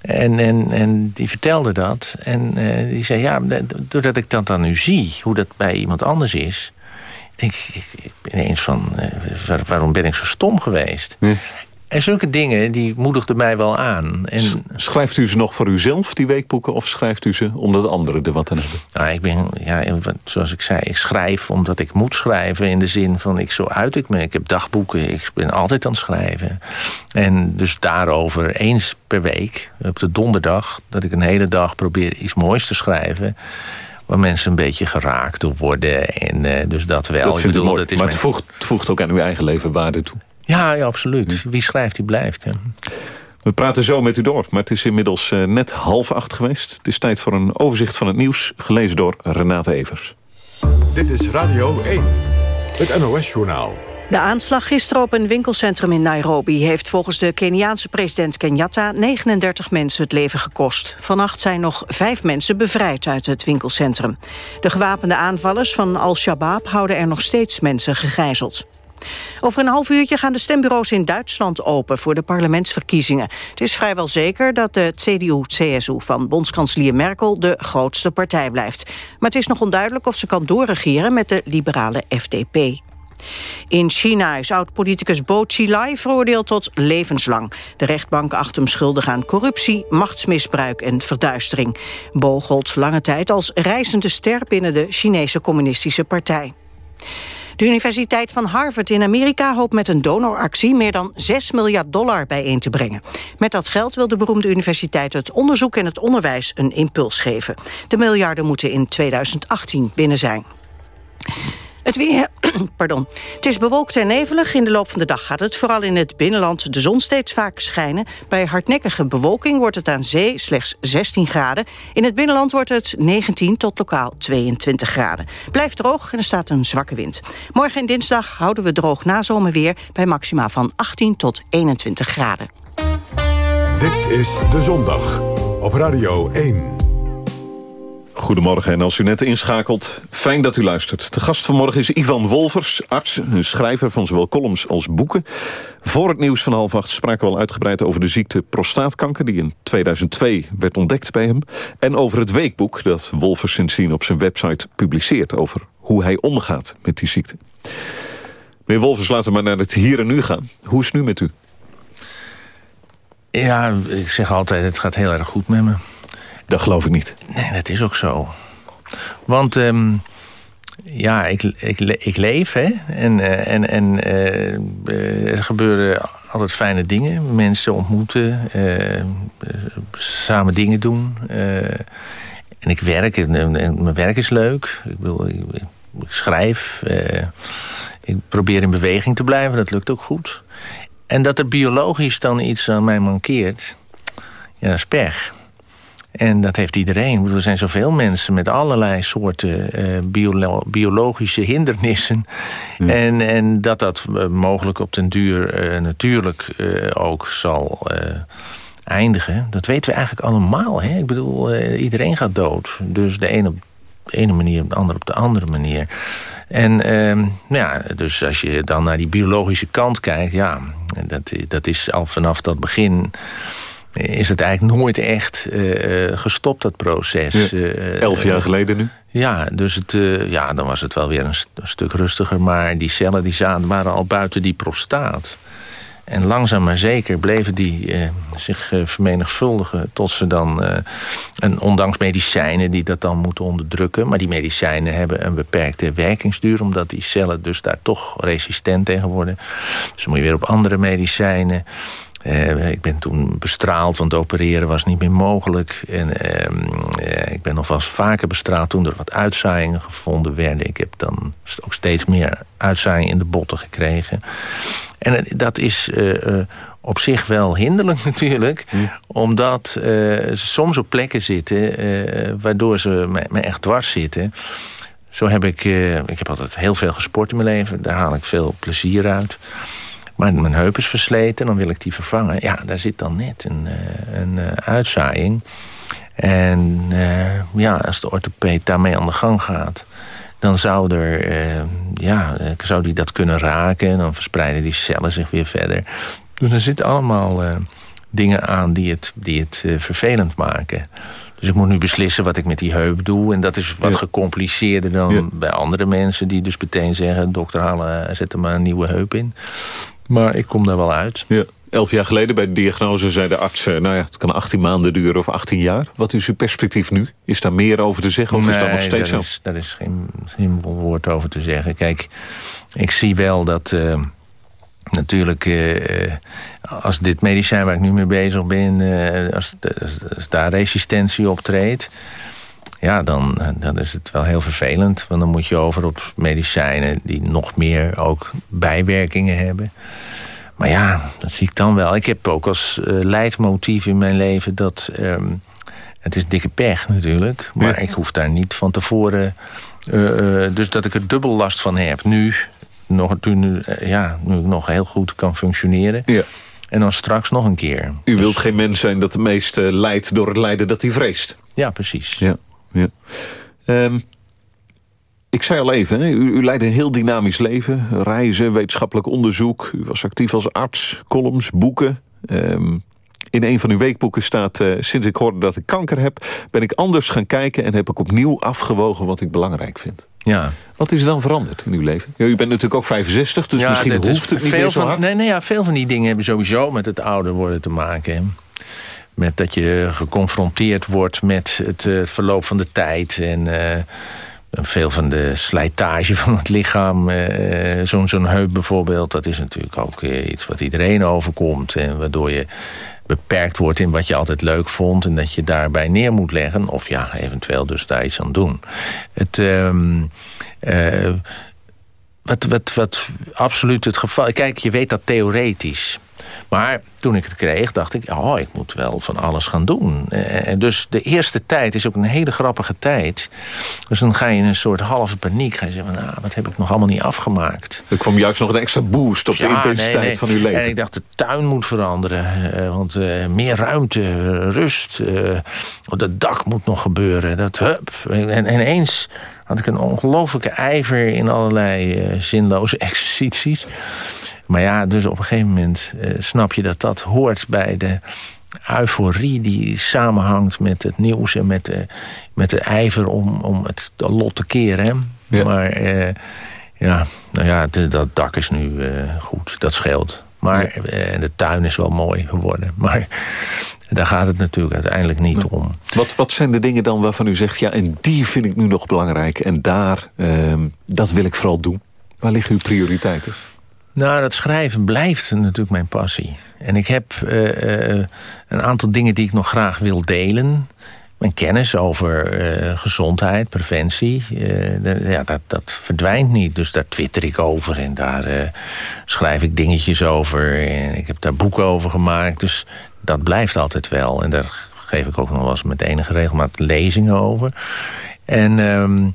En, en, en die vertelde dat. En die zei, ja, doordat ik dat dan nu zie... hoe dat bij iemand anders is denk ik ineens van, uh, waarom ben ik zo stom geweest? En zulke dingen, die moedigden mij wel aan. En, schrijft u ze nog voor uzelf, die weekboeken... of schrijft u ze omdat anderen er wat aan hebben? Nou, ik ben, ja, zoals ik zei, ik schrijf omdat ik moet schrijven... in de zin van, ik, zo uit ik me. Ik heb dagboeken, ik ben altijd aan het schrijven. En dus daarover eens per week, op de donderdag... dat ik een hele dag probeer iets moois te schrijven waar mensen een beetje geraakt door worden. En uh, dus dat wel. Dat ik bedoel, dat is maar het, voegt, het voegt ook aan uw eigen leven waarde toe. Ja, ja absoluut. Wie schrijft, die blijft. We praten zo met u door, maar het is inmiddels uh, net half acht geweest. Het is tijd voor een overzicht van het nieuws, gelezen door Renate Evers. Dit is Radio 1, het NOS-journaal. De aanslag gisteren op een winkelcentrum in Nairobi... heeft volgens de Keniaanse president Kenyatta 39 mensen het leven gekost. Vannacht zijn nog vijf mensen bevrijd uit het winkelcentrum. De gewapende aanvallers van Al-Shabaab houden er nog steeds mensen gegijzeld. Over een half uurtje gaan de stembureaus in Duitsland open voor de parlementsverkiezingen. Het is vrijwel zeker dat de CDU-CSU van bondskanselier Merkel de grootste partij blijft. Maar het is nog onduidelijk of ze kan doorregeren met de liberale FDP. In China is oud-politicus Bo Xilai veroordeeld tot levenslang. De rechtbank acht hem schuldig aan corruptie, machtsmisbruik en verduistering. Bo gold lange tijd als reizende ster binnen de Chinese communistische partij. De Universiteit van Harvard in Amerika hoopt met een donoractie meer dan 6 miljard dollar bijeen te brengen. Met dat geld wil de beroemde universiteit het onderzoek en het onderwijs een impuls geven. De miljarden moeten in 2018 binnen zijn. Het weer, pardon. Het is bewolkt en nevelig. In de loop van de dag gaat het vooral in het binnenland de zon steeds vaker schijnen. Bij hardnekkige bewolking wordt het aan zee slechts 16 graden. In het binnenland wordt het 19 tot lokaal 22 graden. Blijft droog en er staat een zwakke wind. Morgen en dinsdag houden we droog nazomerweer... bij maxima van 18 tot 21 graden. Dit is De Zondag op Radio 1. Goedemorgen en als u net inschakelt, fijn dat u luistert. De gast vanmorgen is Ivan Wolvers, arts, schrijver van zowel columns als boeken. Voor het nieuws van half acht spraken we al uitgebreid over de ziekte prostaatkanker... die in 2002 werd ontdekt bij hem. En over het weekboek dat Wolvers sindsdien op zijn website publiceert... over hoe hij omgaat met die ziekte. Meneer Wolvers, laten we maar naar het hier en nu gaan. Hoe is het nu met u? Ja, ik zeg altijd, het gaat heel erg goed met me. Dat geloof ik niet. Nee, dat is ook zo. Want um, ja, ik, ik, ik leef, hè. En, uh, en, en uh, er gebeuren altijd fijne dingen. Mensen ontmoeten, uh, samen dingen doen. en ik werk, en, mijn werk is leuk. Ik, wil, ik, schrijf. ik probeer in beweging te blijven, dat lukt ook goed. En dat er biologisch dan iets aan mij mankeert... Ja, dat is. En dat heeft iedereen. Er zijn zoveel mensen met allerlei soorten uh, biologische hindernissen. En, en dat dat eh, mogelijk op den duur uh, natuurlijk ook zal eindigen. Dat weten we eigenlijk allemaal. Hè? Ik bedoel, iedereen gaat dood. Dus de ene op de ene manier, de andere op de andere manier. En ehm, nou ja, dus als je dan naar die biologische kant kijkt... ja, dat, dat is al vanaf dat begin is het eigenlijk nooit echt uh, gestopt, dat proces. Ja, elf jaar geleden nu? Ja, dus het, ja, dan was het wel weer een, een, stuk rustiger. Maar die cellen die zaten, waren al buiten die prostaat. En langzaam maar zeker bleven die zich vermenigvuldigen... tot ze dan, en ondanks medicijnen die dat dan moeten onderdrukken... maar die medicijnen hebben een beperkte werkingsduur... omdat die cellen dus daar toch resistent tegen worden. Dus dan moet je weer op andere medicijnen... Uh, ik ben toen bestraald, want opereren was niet meer mogelijk. En uh, ik ben nog wel eens vaker bestraald toen er wat uitzaaiingen gevonden werden. Ik heb dan ook steeds meer uitzaaiingen in de botten gekregen. En dat is uh, op zich wel hinderlijk natuurlijk. Hm. Omdat ze soms op plekken zitten waardoor ze me, me, echt dwars zitten. Zo heb ik, ik heb altijd heel veel gesport in mijn leven. Daar haal ik veel plezier uit. Maar mijn heup is versleten, dan wil ik die vervangen. Ja, daar zit dan net een, eh, een uh, uitzaaiing. En uh, ja, als de orthopeed daarmee aan de gang gaat... dan zou, er, ja, zou die dat kunnen raken... en dan verspreiden die cellen zich weer verder. Dus er zitten allemaal dingen aan die het, die het vervelend maken... Dus ik moet nu beslissen wat ik met die heup doe. En dat is wat gecompliceerder dan bij andere mensen... die dus meteen zeggen, dokter, halen, zet er maar een nieuwe heup in. Maar ik kom daar wel uit. Ja. Elf jaar geleden bij de diagnose zei de arts... nou ja, het kan 18 maanden duren of 18 jaar. Wat is uw perspectief nu? Is daar meer over te zeggen of nee, is dat nog steeds daar zo? Is, daar is geen zinvol woord over te zeggen. Kijk, ik zie wel dat... Uh, natuurlijk, uh, als dit medicijn waar ik nu mee bezig ben... Uh, als, als, daar resistentie optreedt... ja, dan, dan is het wel heel vervelend. Want dan moet je over op medicijnen... die nog meer ook bijwerkingen hebben... Maar ja, dat zie ik dan wel. Ik heb ook als uh, leidmotief in mijn leven dat... Um, het is dikke pech natuurlijk. Maar ja. ik hoef daar niet van tevoren... Uh, uh, dus dat ik er dubbel last van heb. Nu, nog, toen, ja, nu ik nog heel goed kan functioneren. Ja. En dan straks nog een keer. U dus... wilt geen mens zijn dat de meest lijdt door het lijden dat hij vreest. Ja, precies. Ja, ja. Um, ik zei al even, u, u leidt een heel dynamisch leven. Reizen, wetenschappelijk onderzoek. U was actief als arts, columns, boeken. Um, in een van uw weekboeken staat... Uh, sinds ik hoorde dat ik kanker heb... ben ik anders gaan kijken en heb ik opnieuw afgewogen... wat ik belangrijk vind. Ja. Wat is er dan veranderd in uw leven? Ja, u bent natuurlijk ook 65, dus ja, misschien hoeft het niet veel meer zo van, hard. Nee, nee, ja, veel van die dingen hebben sowieso met het ouder worden te maken. Hè. Met dat je geconfronteerd wordt met het, het verloop van de tijd... en uh, veel van de slijtage van het lichaam. Uh, Zo'n zo'n heup bijvoorbeeld, dat is natuurlijk ook iets wat iedereen overkomt. En waardoor je beperkt wordt in wat je altijd leuk vond... en dat je daarbij neer moet leggen. Of ja, eventueel dus daar iets aan doen. Het... Uh, wat, wat, wat absoluut het geval... Kijk, je weet dat theoretisch... Maar toen ik het kreeg, dacht ik, oh, ik moet wel van alles gaan doen. En dus de eerste tijd is ook een hele grappige tijd. Dus dan ga je in een soort halve paniek. Ga je zeggen, nou, wat heb ik nog allemaal niet afgemaakt? Er kwam juist nog een extra boost op ja, de intensiteit nee, nee. van uw leven. En ik dacht, de tuin moet veranderen. Want uh, meer ruimte, rust. Dat dak moet nog gebeuren. Dat, hup. En, en ineens had ik een ongelofelijke ijver in allerlei zinloze exercities. Maar ja, dus op een gegeven moment uh, snap je dat dat hoort bij de euforie die samenhangt met het nieuws en met de, met de ijver om, om het lot te keren. Ja. Maar uh, ja, nou ja, de, dat dak is nu uh, goed, dat scheelt. Maar ja. de tuin is wel mooi geworden. Maar daar gaat het natuurlijk uiteindelijk niet om. Wat, wat zijn de dingen dan waarvan u zegt... ja, en die vind ik nu nog belangrijk en daar, dat wil ik vooral doen? Waar liggen uw prioriteiten? Nou, dat schrijven blijft natuurlijk mijn passie. En ik heb uh, uh, een aantal dingen die ik nog graag wil delen. Mijn kennis over uh, gezondheid, preventie, ja, dat, dat verdwijnt niet. Dus daar twitter ik over en daar schrijf ik dingetjes over. En ik heb daar boeken over gemaakt. Dus dat blijft altijd wel. En daar geef ik ook nog wel eens met enige regelmaat lezingen over. En, um,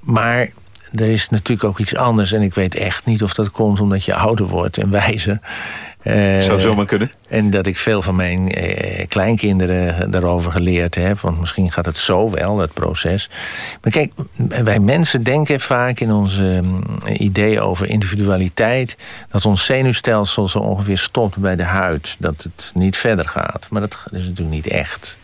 maar er is natuurlijk ook iets anders. En ik weet echt niet of dat komt omdat je ouder wordt en wijzer. Uh, Zou zomaar kunnen. En dat ik veel van mijn uh, kleinkinderen daarover geleerd heb. Want misschien gaat het zo wel, dat proces. Maar kijk, wij mensen denken vaak in onze um, idee over individualiteit... dat ons zenuwstelsel zo ongeveer stopt bij de huid. Dat het niet verder gaat. Maar dat is natuurlijk niet echt.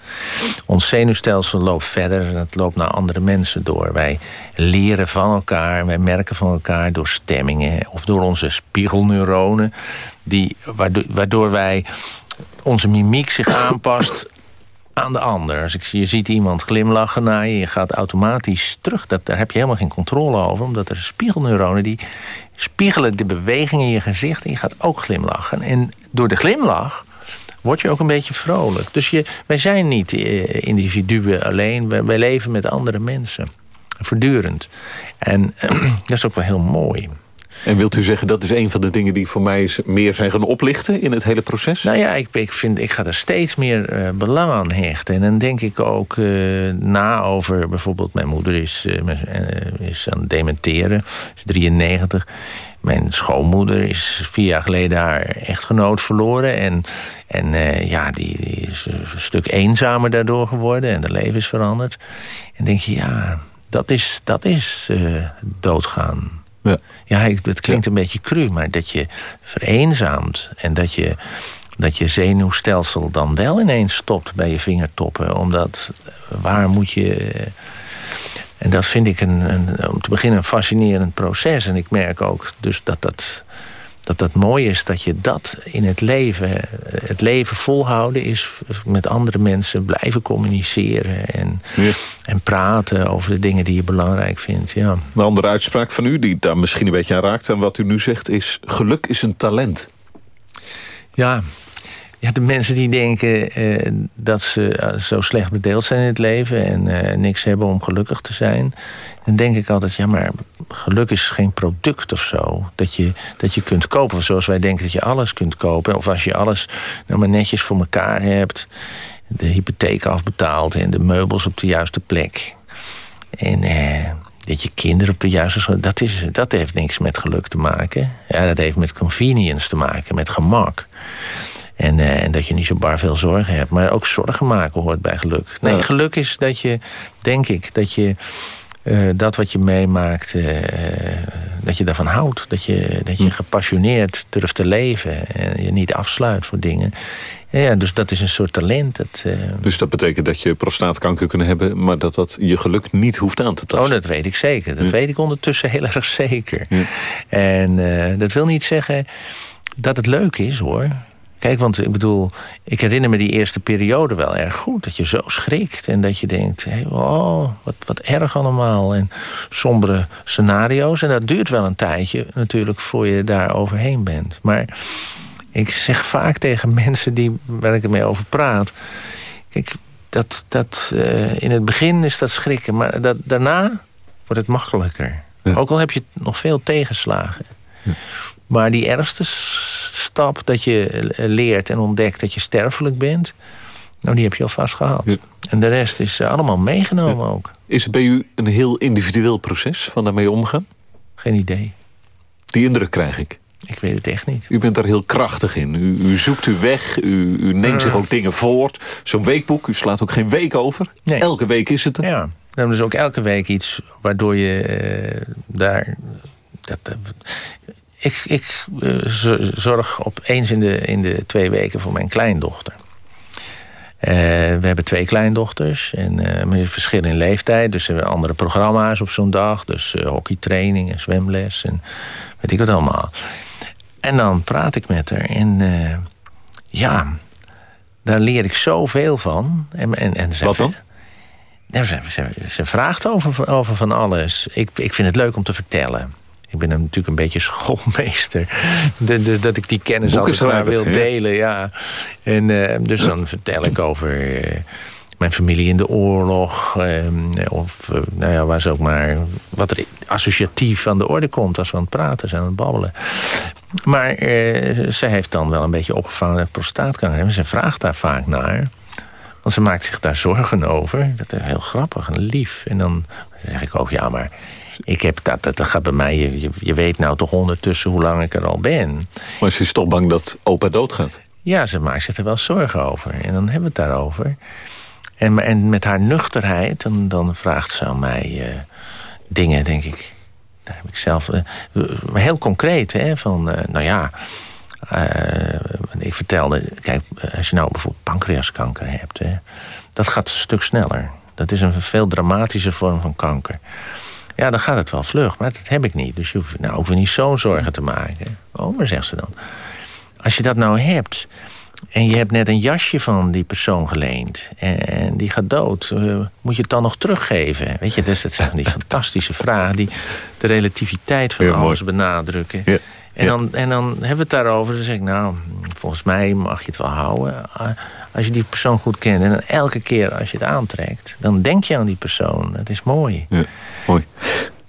Ons zenuwstelsel loopt verder en het loopt naar andere mensen door. Wij leren van elkaar, wij merken van elkaar door stemmingen... of door onze spiegelneuronen... Die, waardoor wij onze mimiek zich aanpast aan de ander. Als ik, je ziet iemand glimlachen naar je, je gaat automatisch terug. Dat, daar heb je helemaal geen controle over, omdat er spiegelneuronen die spiegelen de bewegingen in je gezicht en je gaat ook glimlachen. En door de glimlach word je ook een beetje vrolijk. Dus je, wij zijn niet individuen alleen, wij, wij leven met andere mensen. Voortdurend. En dat is ook wel heel mooi. En wilt u zeggen dat is een van de dingen die voor mij meer zijn gaan oplichten in het hele proces? Nou ja, ik, ik, vind, ik ga er steeds meer uh, belang aan hechten. En dan denk ik ook uh, na over bijvoorbeeld mijn moeder is, uh, is aan het dementeren, is 93. Mijn schoonmoeder is vier jaar geleden haar echtgenoot verloren. En, en ja, die, die, is een stuk eenzamer daardoor geworden. En de leven is veranderd. En denk je, ja, dat is, dat is doodgaan. Ja, ja het klinkt een beetje cru, maar dat je vereenzaamt en dat je, dat je zenuwstelsel dan wel ineens stopt bij je vingertoppen. Omdat waar moet je. En dat vind ik een, een, om te beginnen een fascinerend proces. En ik merk ook dus dat dat dat dat mooi is dat je dat in het leven... het leven volhouden is met andere mensen blijven communiceren... en, en praten over de dingen die je belangrijk vindt. Ja. Een andere uitspraak van u die daar misschien een beetje aan raakt... en wat u nu zegt is, geluk is een talent. Ja, ja, de mensen die denken eh, dat ze eh, zo slecht bedeeld zijn in het leven... en eh, niks hebben om gelukkig te zijn... dan denk ik altijd, ja, maar geluk is geen product of zo. Dat je, dat je kunt kopen, zoals wij denken dat je alles kunt kopen. Of als je alles nou maar netjes voor elkaar hebt... de hypotheek afbetaald en de meubels op de juiste plek. En... dat je kinderen op de juiste... Dat, is, dat heeft niks met geluk te maken. Ja, dat heeft met convenience te maken, met gemak. En, uh, en, dat je niet zo bar veel zorgen hebt. Maar ook zorgen maken hoort bij geluk. Nee, geluk is dat je, denk ik, dat je uh, dat wat je meemaakt, uh, dat je daarvan houdt. Dat je, dat je hm. gepassioneerd durft te leven en je niet afsluit voor dingen. Ja, dus dat is een soort talent. Dat, Dus dat betekent dat je prostaatkanker kunnen hebben... maar dat dat je geluk niet hoeft aan te tasten? Oh, dat weet ik zeker. Dat weet ik ondertussen heel erg zeker. En dat wil niet zeggen dat het leuk is, hoor. Kijk, want ik bedoel, ik herinner me die eerste periode wel erg goed. Dat je zo schrikt en dat je denkt, hey, oh, wat, wat erg allemaal. En sombere scenario's. En dat duurt wel een tijdje natuurlijk voor je daar overheen bent. Maar ik zeg vaak tegen mensen die, waar ik ermee over praat... Kijk, dat, dat, uh, in het begin is dat schrikken, maar dat, daarna wordt het makkelijker. Ook al heb je nog veel tegenslagen. Maar die ergste stap dat je leert en ontdekt dat je sterfelijk bent... nou, die heb je al vast gehad. En de rest is eh, allemaal meegenomen ook. Is het bij u een heel individueel proces van daarmee omgaan? Geen idee. Die indruk krijg ik. Ik weet het echt niet. U bent daar heel krachtig in. U, u zoekt u weg, u, u neemt zich ook dingen voort. Zo'n weekboek, u slaat ook geen week over. Nee. Elke week is het er. Ja, dan is ook elke week iets waardoor je uh, daar... Dat, ik, ik uh, zorg op eens in de, in de twee weken voor mijn kleindochter. Uh, we hebben twee kleindochters en uh, met verschillen in leeftijd. Dus we hebben andere programma's op zo'n dag. Dus hockeytraining en zwemles en weet ik wat allemaal. En dan praat ik met haar en ja, daar leer ik zoveel van. En, en, en wat dan? Ze, ze, ze, vraagt over, over van alles. Ik, ik vind het leuk om te vertellen. Ik ben natuurlijk een beetje schoolmeester. dus dat ik die kennis altijd maar wil delen. Ja. En uh, dus dan vertel ik over uh, mijn familie in de oorlog. Uh, of nou ja, waar ze ook maar. Wat er associatief aan de orde komt als we aan het praten zijn, aan het babbelen. Maar ze heeft dan wel een beetje opgevangen prostaatkanker. En ze vraagt daar vaak naar. Want ze maakt zich daar zorgen over. Dat is heel grappig en lief. En dan zeg ik ook, ja, maar ik heb dat, dat gaat bij mij, je, je weet nou toch ondertussen hoe lang ik er al ben. Maar ze is toch bang dat opa doodgaat? Ja, ze maakt zich er wel zorgen over. En dan hebben we het daarover. En, en met haar nuchterheid, dan, dan vraagt ze aan mij uh, dingen, denk ik. Daar heb ik zelf... Uh, heel concreet, hè, van, uh, nou ja... ik vertelde, kijk, als je nou bijvoorbeeld pancreaskanker hebt... Hè, dat gaat een stuk sneller. Dat is een veel dramatische vorm van kanker. Ja, dan gaat het wel vlug, maar dat heb ik niet. Dus je hoeft, nou, hoef je niet zo'n zorgen te maken. Oh, maar zegt ze dan. Als je dat nou hebt... en je hebt net een jasje van die persoon geleend... en, die gaat dood, uh, moet je het dan nog teruggeven? Weet je, dus dat zijn die fantastische vragen... die de relativiteit van alles benadrukken. Ja. En, dan, en dan hebben we het daarover. Dan zeg ik, nou, volgens mij mag je het wel houden. Als je die persoon goed kent. En dan elke keer als je het aantrekt, dan denk je aan die persoon. Het is mooi. Ja, mooi.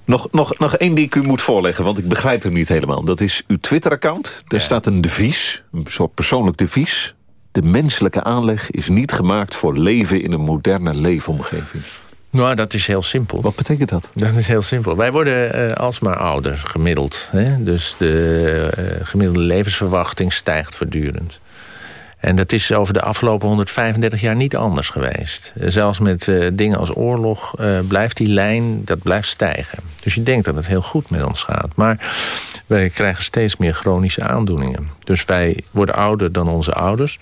Nog, nog, nog één die ik u moet voorleggen, want ik begrijp hem niet helemaal. Dat is uw Twitter-account. Daar staat een devies, een soort persoonlijk devies. De menselijke aanleg is niet gemaakt voor leven in een moderne leefomgeving. Nou, dat is heel simpel. Wat betekent dat? Dat is heel simpel. Wij worden uh, alsmaar ouder, gemiddeld. Hè? Dus de uh, gemiddelde levensverwachting stijgt voortdurend. En dat is over de afgelopen 135 jaar niet anders geweest. Zelfs met uh, dingen als oorlog uh, blijft die lijn, dat blijft stijgen. Dus je denkt dat het heel goed met ons gaat. Maar wij krijgen steeds meer chronische aandoeningen. Dus wij worden ouder dan onze ouders.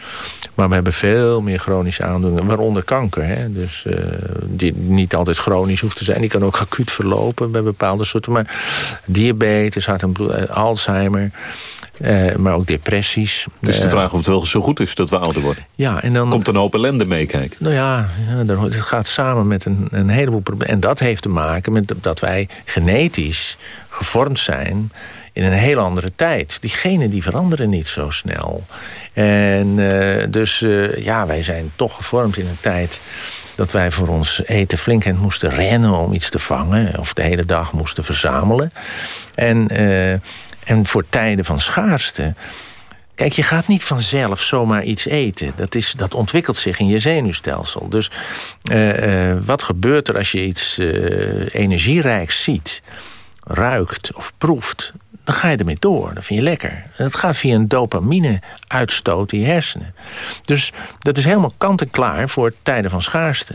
Maar we hebben veel meer chronische aandoeningen, waaronder kanker. Hè? Dus uh, die niet altijd chronisch hoeft te zijn. Die kan ook acuut verlopen bij bepaalde soorten. Maar diabetes, hart- en Alzheimer... Uh, maar ook depressies. Het is de vraag of het wel zo goed is dat we ouder worden. Ja, en dan... Komt een hoop ellende meekijken. Nou ja, ja, het gaat samen met een, een heleboel problemen. En dat heeft te maken met dat wij genetisch gevormd zijn in een heel andere tijd. Die genen die veranderen niet zo snel. En uh, dus uh, ja, wij zijn toch gevormd in een tijd dat wij voor ons eten flink moesten rennen om iets te vangen. Of de hele dag moesten verzamelen. En, uh, en voor tijden van schaarste. Kijk, je gaat niet vanzelf zomaar iets eten. Dat, is, dat ontwikkelt zich in je zenuwstelsel. Dus uh, uh, wat gebeurt er als je iets energierijks ziet, ruikt of proeft? dan ga je ermee door. Dat vind je lekker. Het gaat via een dopamine-uitstoot in je hersenen. Dus dat is helemaal kant-en-klaar voor tijden van schaarste.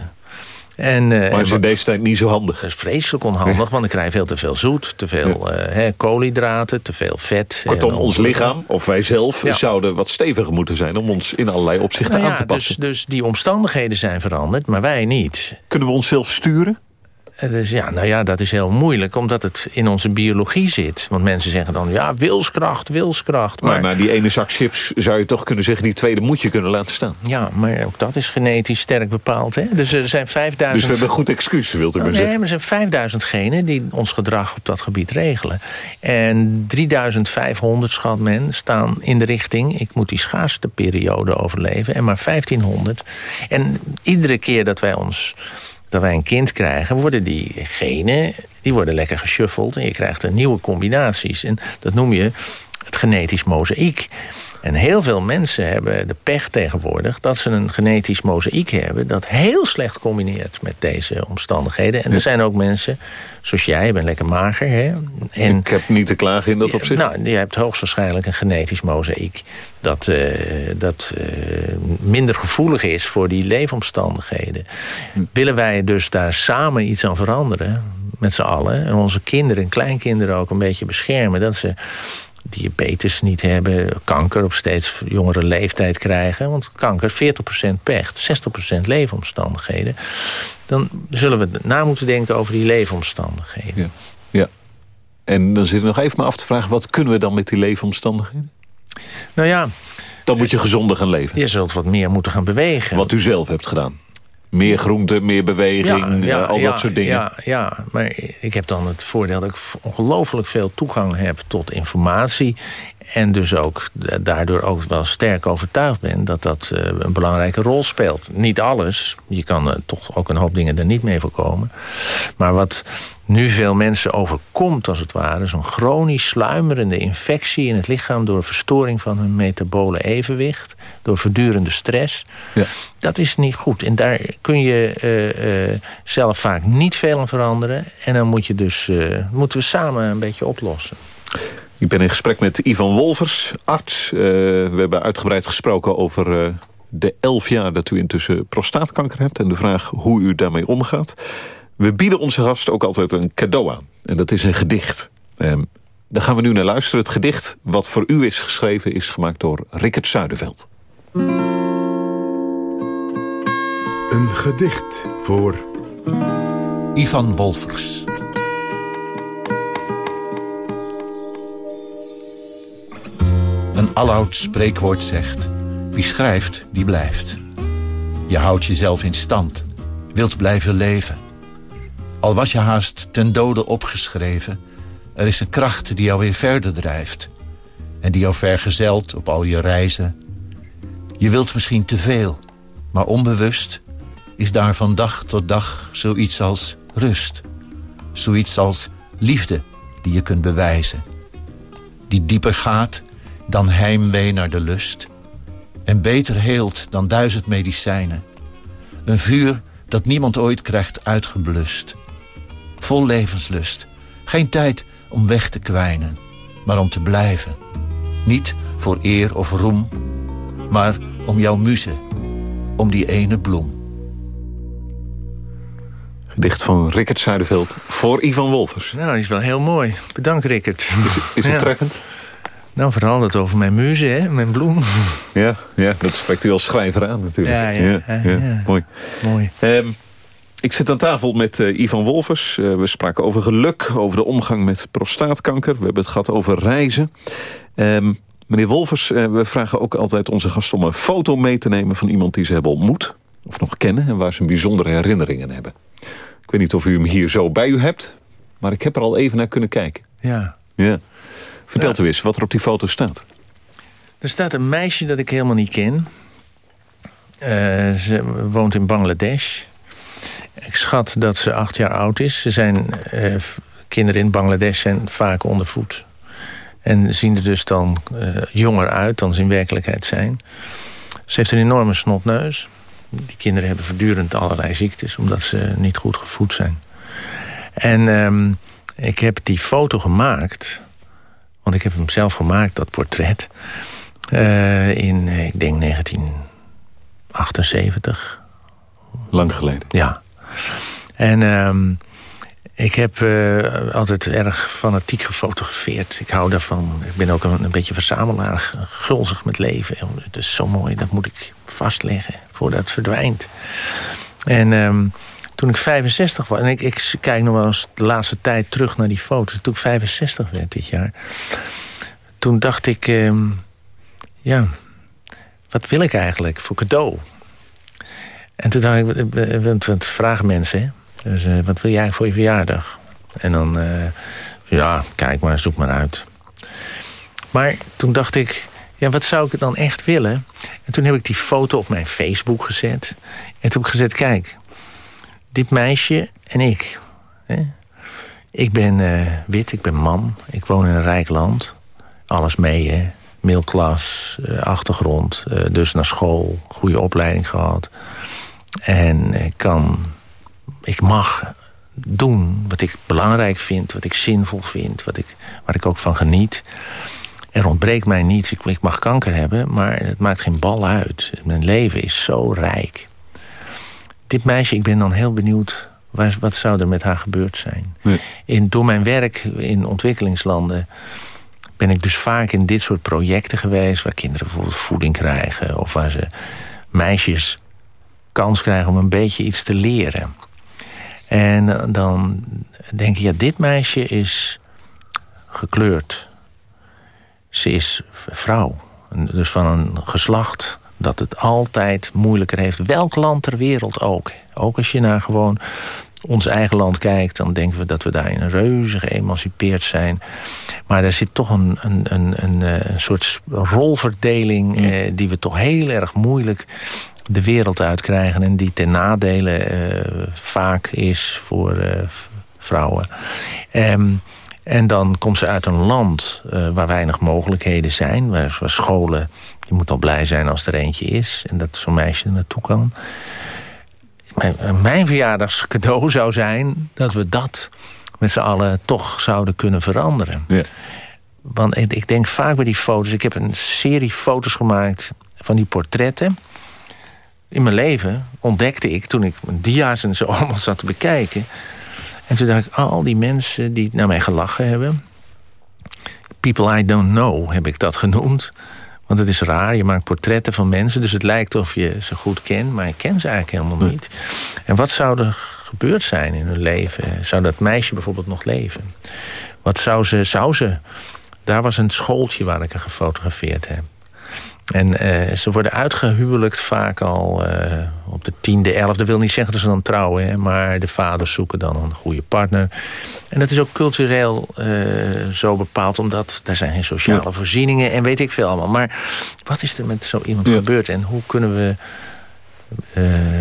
En, uh, maar is in deze tijd niet zo handig. Dat is vreselijk onhandig, want dan krijg je veel te veel zoet... te veel ja. uh, koolhydraten, te veel vet. Kortom, ons lichaam, of wij zelf... Ja. zouden wat steviger moeten zijn om ons in allerlei opzichten nou aan te passen. Dus, dus die omstandigheden zijn veranderd, maar wij niet. Kunnen we onszelf sturen? Dus ja, nou ja, dat is heel moeilijk, omdat het in onze biologie zit. Want mensen zeggen dan, ja, wilskracht, wilskracht. Maar, maar, maar die ene zak chips zou je toch kunnen zeggen... die tweede moet je kunnen laten staan. Ja, maar ook dat is genetisch sterk bepaald. Hè? Dus er zijn 5000... Dus we hebben een goed excuus, wilt u maar nee, zeggen? maar er zijn 5000 genen die ons gedrag op dat gebied regelen. En 3500, schat men, staan in de richting... ik moet die schaarste periode overleven. En maar 1500. En iedere keer dat wij ons dat wij een kind krijgen, worden die genen die worden lekker geshuffeld en je krijgt er nieuwe combinaties. En dat noem je het genetisch mozaïek. En heel veel mensen hebben de pech tegenwoordig... dat ze een genetisch mozaïek hebben... dat heel slecht combineert met deze omstandigheden. En er zijn ook mensen, zoals jij, je bent lekker mager. Hè? En, ik heb niet te klagen in dat opzicht. Nou, je hebt hoogstwaarschijnlijk een genetisch mozaïek... dat, uh, dat uh, minder gevoelig is voor die leefomstandigheden. Hm. Willen wij dus daar samen iets aan veranderen met z'n allen... en onze kinderen en kleinkinderen ook een beetje beschermen... dat ze diabetes niet hebben, kanker op steeds jongere leeftijd krijgen. Want kanker, 40% pech, 60% leefomstandigheden. Dan zullen we na moeten denken over die leefomstandigheden. Ja. ja. En dan zit ik nog even maar af te vragen... wat kunnen we dan met die leefomstandigheden? Nou ja... Dan moet je gezonder gaan leven. Je zult wat meer moeten gaan bewegen. Wat u zelf hebt gedaan. Meer groente, meer beweging, ja, ja, al dat soort dingen. Ja, ja, maar ik heb dan het voordeel dat ik ongelooflijk veel toegang heb tot informatie. En dus ook daardoor ook wel sterk overtuigd ben dat dat uh, een belangrijke rol speelt. Niet alles. Je kan uh, toch ook een hoop dingen er niet mee voorkomen. Maar wat nu veel mensen overkomt, als het ware... zo'n chronisch sluimerende infectie in het lichaam... door verstoring van hun metabole evenwicht... door voortdurende stress. Ja. Dat is niet goed. En daar kun je uh, uh, zelf vaak niet veel aan veranderen. En dan moet je dus, uh, moeten we samen een beetje oplossen. Ik ben in gesprek met Ivan Wolvers, arts. we hebben uitgebreid gesproken over de elf jaar... dat u intussen prostaatkanker hebt... en de vraag hoe u daarmee omgaat. We bieden onze gast ook altijd een cadeau aan. En dat is een gedicht. Um, daar gaan we nu naar luisteren. Het gedicht wat voor u is geschreven... is gemaakt door Rickert Zuiderveld. Een gedicht voor... Ivan Wolfers. Een aloud spreekwoord zegt... wie schrijft, die blijft. Je houdt jezelf in stand, wilt blijven leven... Al was je haast ten dode opgeschreven... er is een kracht die jou weer verder drijft... en die jou vergezelt op al je reizen. Je wilt misschien te veel, maar onbewust... is daar van dag tot dag zoiets als rust. Zoiets als liefde die je kunt bewijzen. Die dieper gaat dan heimwee naar de lust... en beter heelt dan duizend medicijnen. Een vuur dat niemand ooit krijgt uitgeblust vol levenslust. Geen tijd om weg te kwijnen, maar om te blijven. Niet voor eer of roem, maar om jouw muze, om die ene bloem. Gedicht van Rickert Zuiderveld voor Ivan Wolfers. Nou, die is wel heel mooi. Bedankt, Rickert. Is, is het ja. treffend? Nou, vooral het over mijn muze, hè? mijn bloem. Ja, ja, dat spreekt u als schrijver aan natuurlijk. Ja, ja, ja, ja. mooi. mooi. Um, ik zit aan tafel met uh, Ivan Wolfers. Uh, we spraken over geluk, over de omgang met prostaatkanker. We hebben het gehad over reizen. Um, Meneer Wolvers, eh, we vragen ook altijd onze gasten om een foto mee te nemen... van iemand die ze hebben ontmoet of nog kennen... en waar ze een bijzondere herinneringen hebben. Ik weet niet of u hem hier zo bij u hebt... maar ik heb er al even naar kunnen kijken. Ja. ja. Vertelt u eens wat er op die foto staat. Er staat een meisje dat ik helemaal niet ken. Uh, ze woont in Bangladesh. Ik schat dat ze acht jaar oud is. Ze zijn, uh, kinderen in Bangladesh zijn vaak ondervoed. En zien er dus dan uh, jonger uit dan ze in werkelijkheid zijn. Ze heeft een enorme snotneus. Die kinderen hebben voortdurend allerlei ziektes... omdat ze niet goed gevoed zijn. En um, ik heb die foto gemaakt... want ik heb hem zelf gemaakt, dat portret... Uh, in, ik denk, 1978. Lang geleden. Ja. En um, ik heb uh, altijd erg fanatiek gefotografeerd. Ik hou daarvan. Ik ben ook een, een beetje verzamelaar, gulzig met leven. Het is zo mooi, dat moet ik vastleggen voordat het verdwijnt. En um, toen ik 65 was... en ik, ik kijk nog wel eens de laatste tijd terug naar die foto's... toen ik 65 werd dit jaar... toen dacht ik... Um, ja, wat wil ik eigenlijk voor cadeau? En toen dacht ik, want vragen mensen... Dus uh, wat wil jij voor je verjaardag? En dan, ja, kijk maar, zoek maar uit. Maar toen dacht ik, ja, wat zou ik dan echt willen? En toen heb ik die foto op mijn Facebook gezet. En toen heb ik gezet, kijk, dit meisje en ik. Hè? Ik ben uh, wit, ik ben man, ik woon in een rijk land. Alles mee, hè. Middelklas, achtergrond, dus naar school, goede opleiding gehad. En ik kan ik mag doen wat ik belangrijk vind, wat ik zinvol vind, wat ik, waar ik ook van geniet. Er ontbreekt mij niets. Ik mag kanker hebben, maar het maakt geen bal uit. Mijn leven is zo rijk. Dit meisje, ik ben dan heel benieuwd... Waar, wat zou er met haar gebeurd zijn? Nee. In, door mijn werk in ontwikkelingslanden... ben ik dus vaak in dit soort projecten geweest... waar kinderen bijvoorbeeld voeding krijgen... of waar ze meisjes kans krijgen om een beetje iets te leren. En dan denk je, ja, dit meisje is gekleurd. Ze is vrouw. Dus van een geslacht dat het altijd moeilijker heeft. Welk land ter wereld ook. Ook als je naar gewoon ons eigen land kijkt... dan denken we dat we daarin reuze geëmancipeerd zijn. Maar er zit toch een, een, een, een, eh, een soort rolverdeling... Eh, die we toch heel erg moeilijk de wereld uitkrijgen... en die ten nadele uh, vaak is voor uh, vrouwen. Um, en dan komt ze uit een land uh, waar weinig mogelijkheden zijn. Waar, waar, scholen, je moet al blij zijn als er eentje is... en dat zo'n meisje er naartoe kan. Mijn, mijn verjaardagscadeau zou zijn dat we dat met z'n allen toch zouden kunnen veranderen. Ja. Want ik denk vaak bij die foto's... ik heb een serie foto's gemaakt van die portretten in mijn leven ontdekte ik, toen ik mijn dia's en zo allemaal zat te bekijken... en toen dacht ik, al die mensen die naar mij gelachen hebben... People I don't know heb ik dat genoemd. Want het is raar, je maakt portretten van mensen... dus het lijkt of je ze goed kent, maar ik ken ze eigenlijk helemaal niet. En wat zou er gebeurd zijn in hun leven? Zou dat meisje bijvoorbeeld nog leven? Wat zou ze... Zou ze daar was een schooltje waar ik er gefotografeerd heb. En uh, ze worden uitgehuwelijkt vaak al uh, op de tiende, elfde. wil niet zeggen dat ze dan trouwen, hè, maar de vaders zoeken dan een goede partner. En dat is ook cultureel uh, zo bepaald, omdat daar zijn geen sociale ja. voorzieningen en weet ik veel allemaal. Maar wat is er met zo iemand ja. gebeurd en hoe kunnen we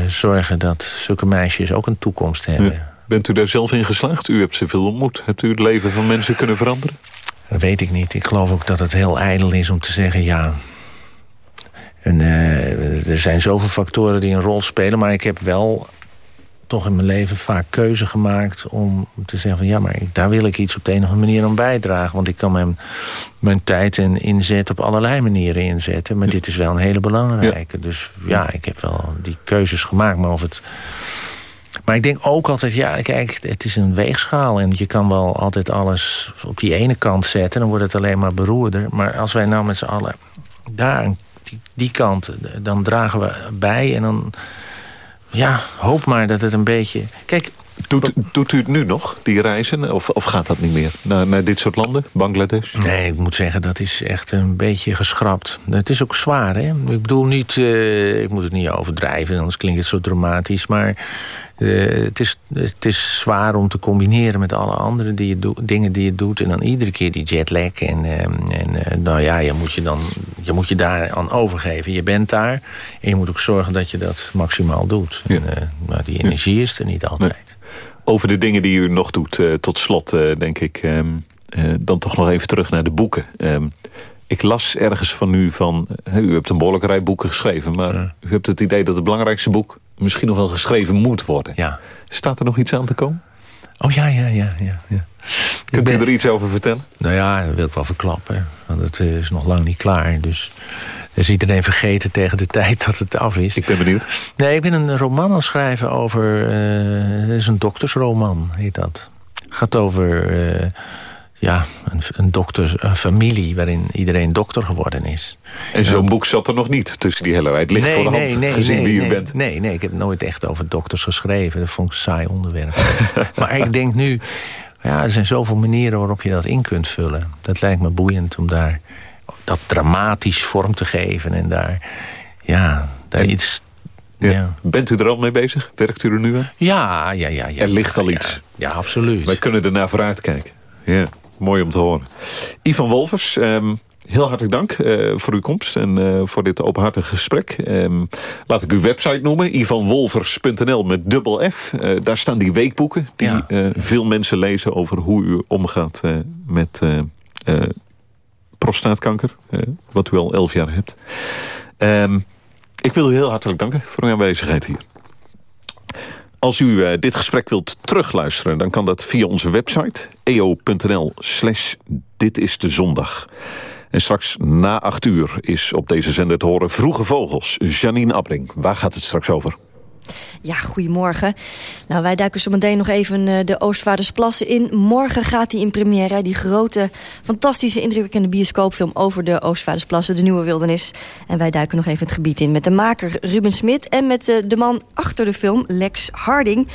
zorgen dat zulke meisjes ook een toekomst hebben? Ja. Bent u daar zelf in geslaagd? U hebt ze veel ontmoet. Hebt u het leven van mensen kunnen veranderen? Dat weet ik niet. Ik geloof ook dat het heel ijdel is om te zeggen... ja, en, uh, er zijn zoveel factoren die een rol spelen. Maar ik heb wel toch in mijn leven vaak keuze gemaakt om te zeggen van ja, maar daar wil ik iets op de een of andere manier aan bijdragen. Want ik kan mijn, mijn tijd en inzet op allerlei manieren inzetten. Maar dit is wel een hele belangrijke. Ja. Dus ja, ik heb wel die keuzes gemaakt. Maar of het. Maar ik denk ook altijd, ja, kijk, het is een weegschaal. En je kan wel altijd alles op die ene kant zetten. Dan wordt het alleen maar beroerder. Maar als wij nou met z'n allen daar een die, die kant, dan dragen we bij. En dan, ja, hoop maar dat het een beetje... Kijk, Doet, doet u het nu nog, die reizen? Of, of gaat dat niet meer naar, naar dit soort landen? Bangladesh? Nee, ik moet zeggen, dat is echt een beetje geschrapt. Het is ook zwaar, hè? Ik bedoel niet... Uh, ik moet het niet overdrijven, anders klinkt het zo dramatisch. Maar uh, het, is, het is zwaar om te combineren met alle andere die je dingen die je doet. En dan iedere keer die jetlag. En, uh, en nou ja, je moet je, dan, je moet je daar aan overgeven. Je bent daar. En je moet ook zorgen dat je dat maximaal doet. Ja. En, nou, die energie is er niet altijd. Nee over de dingen die u nog doet. Tot slot, denk ik, um, uh, dan toch nog even terug naar de boeken. Um, ik las ergens van u van... u hebt een behoorlijke rij boeken geschreven... maar ja. u hebt het idee dat het belangrijkste boek... misschien nog wel geschreven moet worden. Ja. Staat er nog iets aan te komen? Oh ja, ja, ja. ja, ja. Kunt ben... u er iets over vertellen? Nou ja, dat wil ik wel verklappen. Want het is nog lang niet klaar. Dus is iedereen vergeten tegen de tijd dat het af is. Ik ben benieuwd. Nee, ik ben een roman aan het schrijven over... Uh, het is een doktersroman, heet dat. Het gaat over uh, ja, een, een doktersfamilie... waarin iedereen dokter geworden is. En zo'n boek zat er nog niet tussen die hele. Het ligt nee, voor de hand, nee, gezien wie u bent. Nee, nee, ik heb nooit echt over dokters geschreven. Dat vond ik een saai onderwerp. maar ik denk nu... Ja, er zijn zoveel manieren waarop je dat in kunt vullen. Dat lijkt me boeiend om daar dat dramatisch vorm te geven. En daar, ja, daar en, iets... Ja. Ja. Bent u er al mee bezig? Werkt u er nu aan? Ja, ja, ja. ja er ligt al iets. Ja, absoluut. Wij kunnen er naar vooruit kijken. Ja, mooi om te horen. Ivan Wolvers, um, heel hartelijk dank uh, voor uw komst en uh, voor dit openhartige gesprek. Um, laat ik uw website noemen, ivanwolvers.nl met dubbel F. Uh, daar staan die weekboeken die ja. veel mensen lezen over hoe u omgaat met prostaatkanker, eh, wat u al elf jaar hebt. Um, ik wil u heel hartelijk danken voor uw aanwezigheid hier. Als u uh, dit gesprek wilt terugluisteren, dan kan dat via onze website eo.nl slash dit is de zondag. En straks na acht uur is op deze zender te horen Vroege Vogels. Janine Abring, waar gaat het straks over? Ja, goedemorgen. Nou, wij duiken zo meteen nog even uh, de Oostvaardersplassen in. Morgen gaat hij in première, die grote, fantastische, indrukwekkende bioscoopfilm over de Oostvaardersplassen, de Nieuwe Wildernis. En wij duiken nog even het gebied in met de maker Ruben Smit en met uh, de man achter de film, Lex Harding.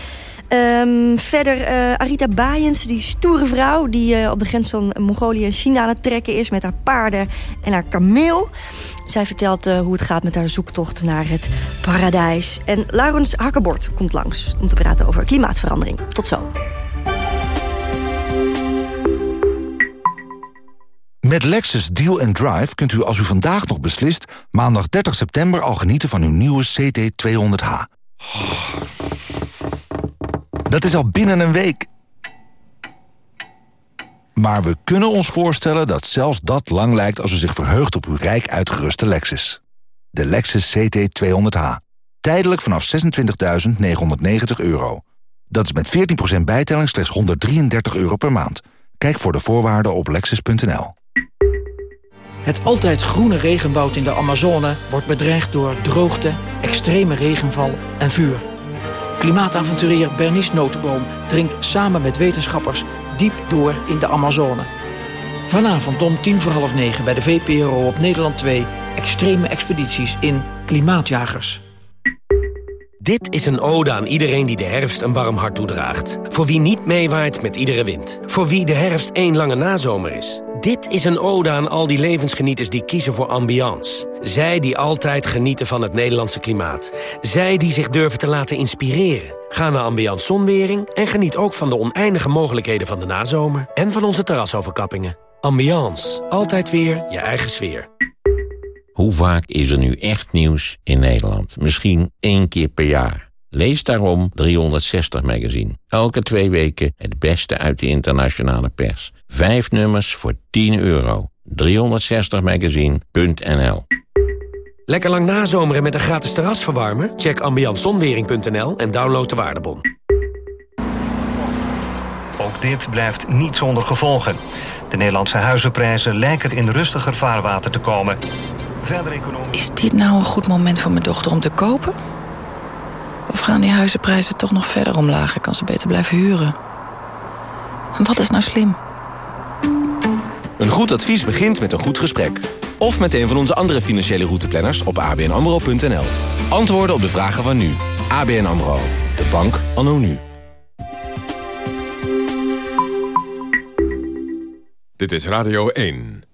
Um, verder uh, Arita Baaiens, die stoere vrouw... die uh, op de grens van Mongolië en China aan het trekken is... met haar paarden en haar kameel. Zij vertelt uh, hoe het gaat met haar zoektocht naar het paradijs. En Laurens Hakkerbord komt langs om te praten over klimaatverandering. Tot zo. Met Lexus Deal and Drive kunt u als u vandaag nog beslist... maandag 30 september al genieten van uw nieuwe CT200H. Dat is al binnen een week. Maar we kunnen ons voorstellen dat zelfs dat lang lijkt... als u zich verheugt op uw rijk uitgeruste Lexus. De Lexus CT200H. Tijdelijk vanaf 26.990 euro. Dat is met 14% bijtelling slechts 133 euro per maand. Kijk voor de voorwaarden op lexus.nl. Het altijd groene regenwoud in de Amazone wordt bedreigd door droogte, extreme regenval en vuur. Klimaatavonturier Bernice Notenboom dringt samen met wetenschappers diep door in de Amazone. Vanavond om tien voor half negen bij de VPRO op Nederland 2... extreme expedities in Klimaatjagers. Dit is een ode aan iedereen die de herfst een warm hart toedraagt. Voor wie niet meewaait met iedere wind. Voor wie de herfst één lange nazomer is. Dit is een ode aan al die levensgenieters die kiezen voor ambiance. Zij die altijd genieten van het Nederlandse klimaat. Zij die zich durven te laten inspireren. Ga naar Ambiance Zonwering en geniet ook van de oneindige mogelijkheden van de nazomer... en van onze terrasoverkappingen. Ambiance. Altijd weer je eigen sfeer. Hoe vaak is er nu echt nieuws in Nederland? Misschien één keer per jaar. Lees daarom 360 Magazine. Elke twee weken het beste uit de internationale pers. Vijf nummers voor 10 euro. 360magazine.nl Lekker lang nazomeren met een gratis terrasverwarmer? Check ambiancezonwering.nl en download de waardebon. Ook dit blijft niet zonder gevolgen. De Nederlandse huizenprijzen lijken in rustiger vaarwater te komen. Verder economisch... Is dit nou een goed moment voor mijn dochter om te kopen? Of gaan die huizenprijzen toch nog verder omlaag? Ik kan ze beter blijven huren. Wat is nou slim? Een goed advies begint met een goed gesprek. Of met een van onze andere financiële routeplanners op abnamro.nl. Antwoorden op de vragen van nu. ABN AMRO. De bank anno nu. Dit is Radio 1.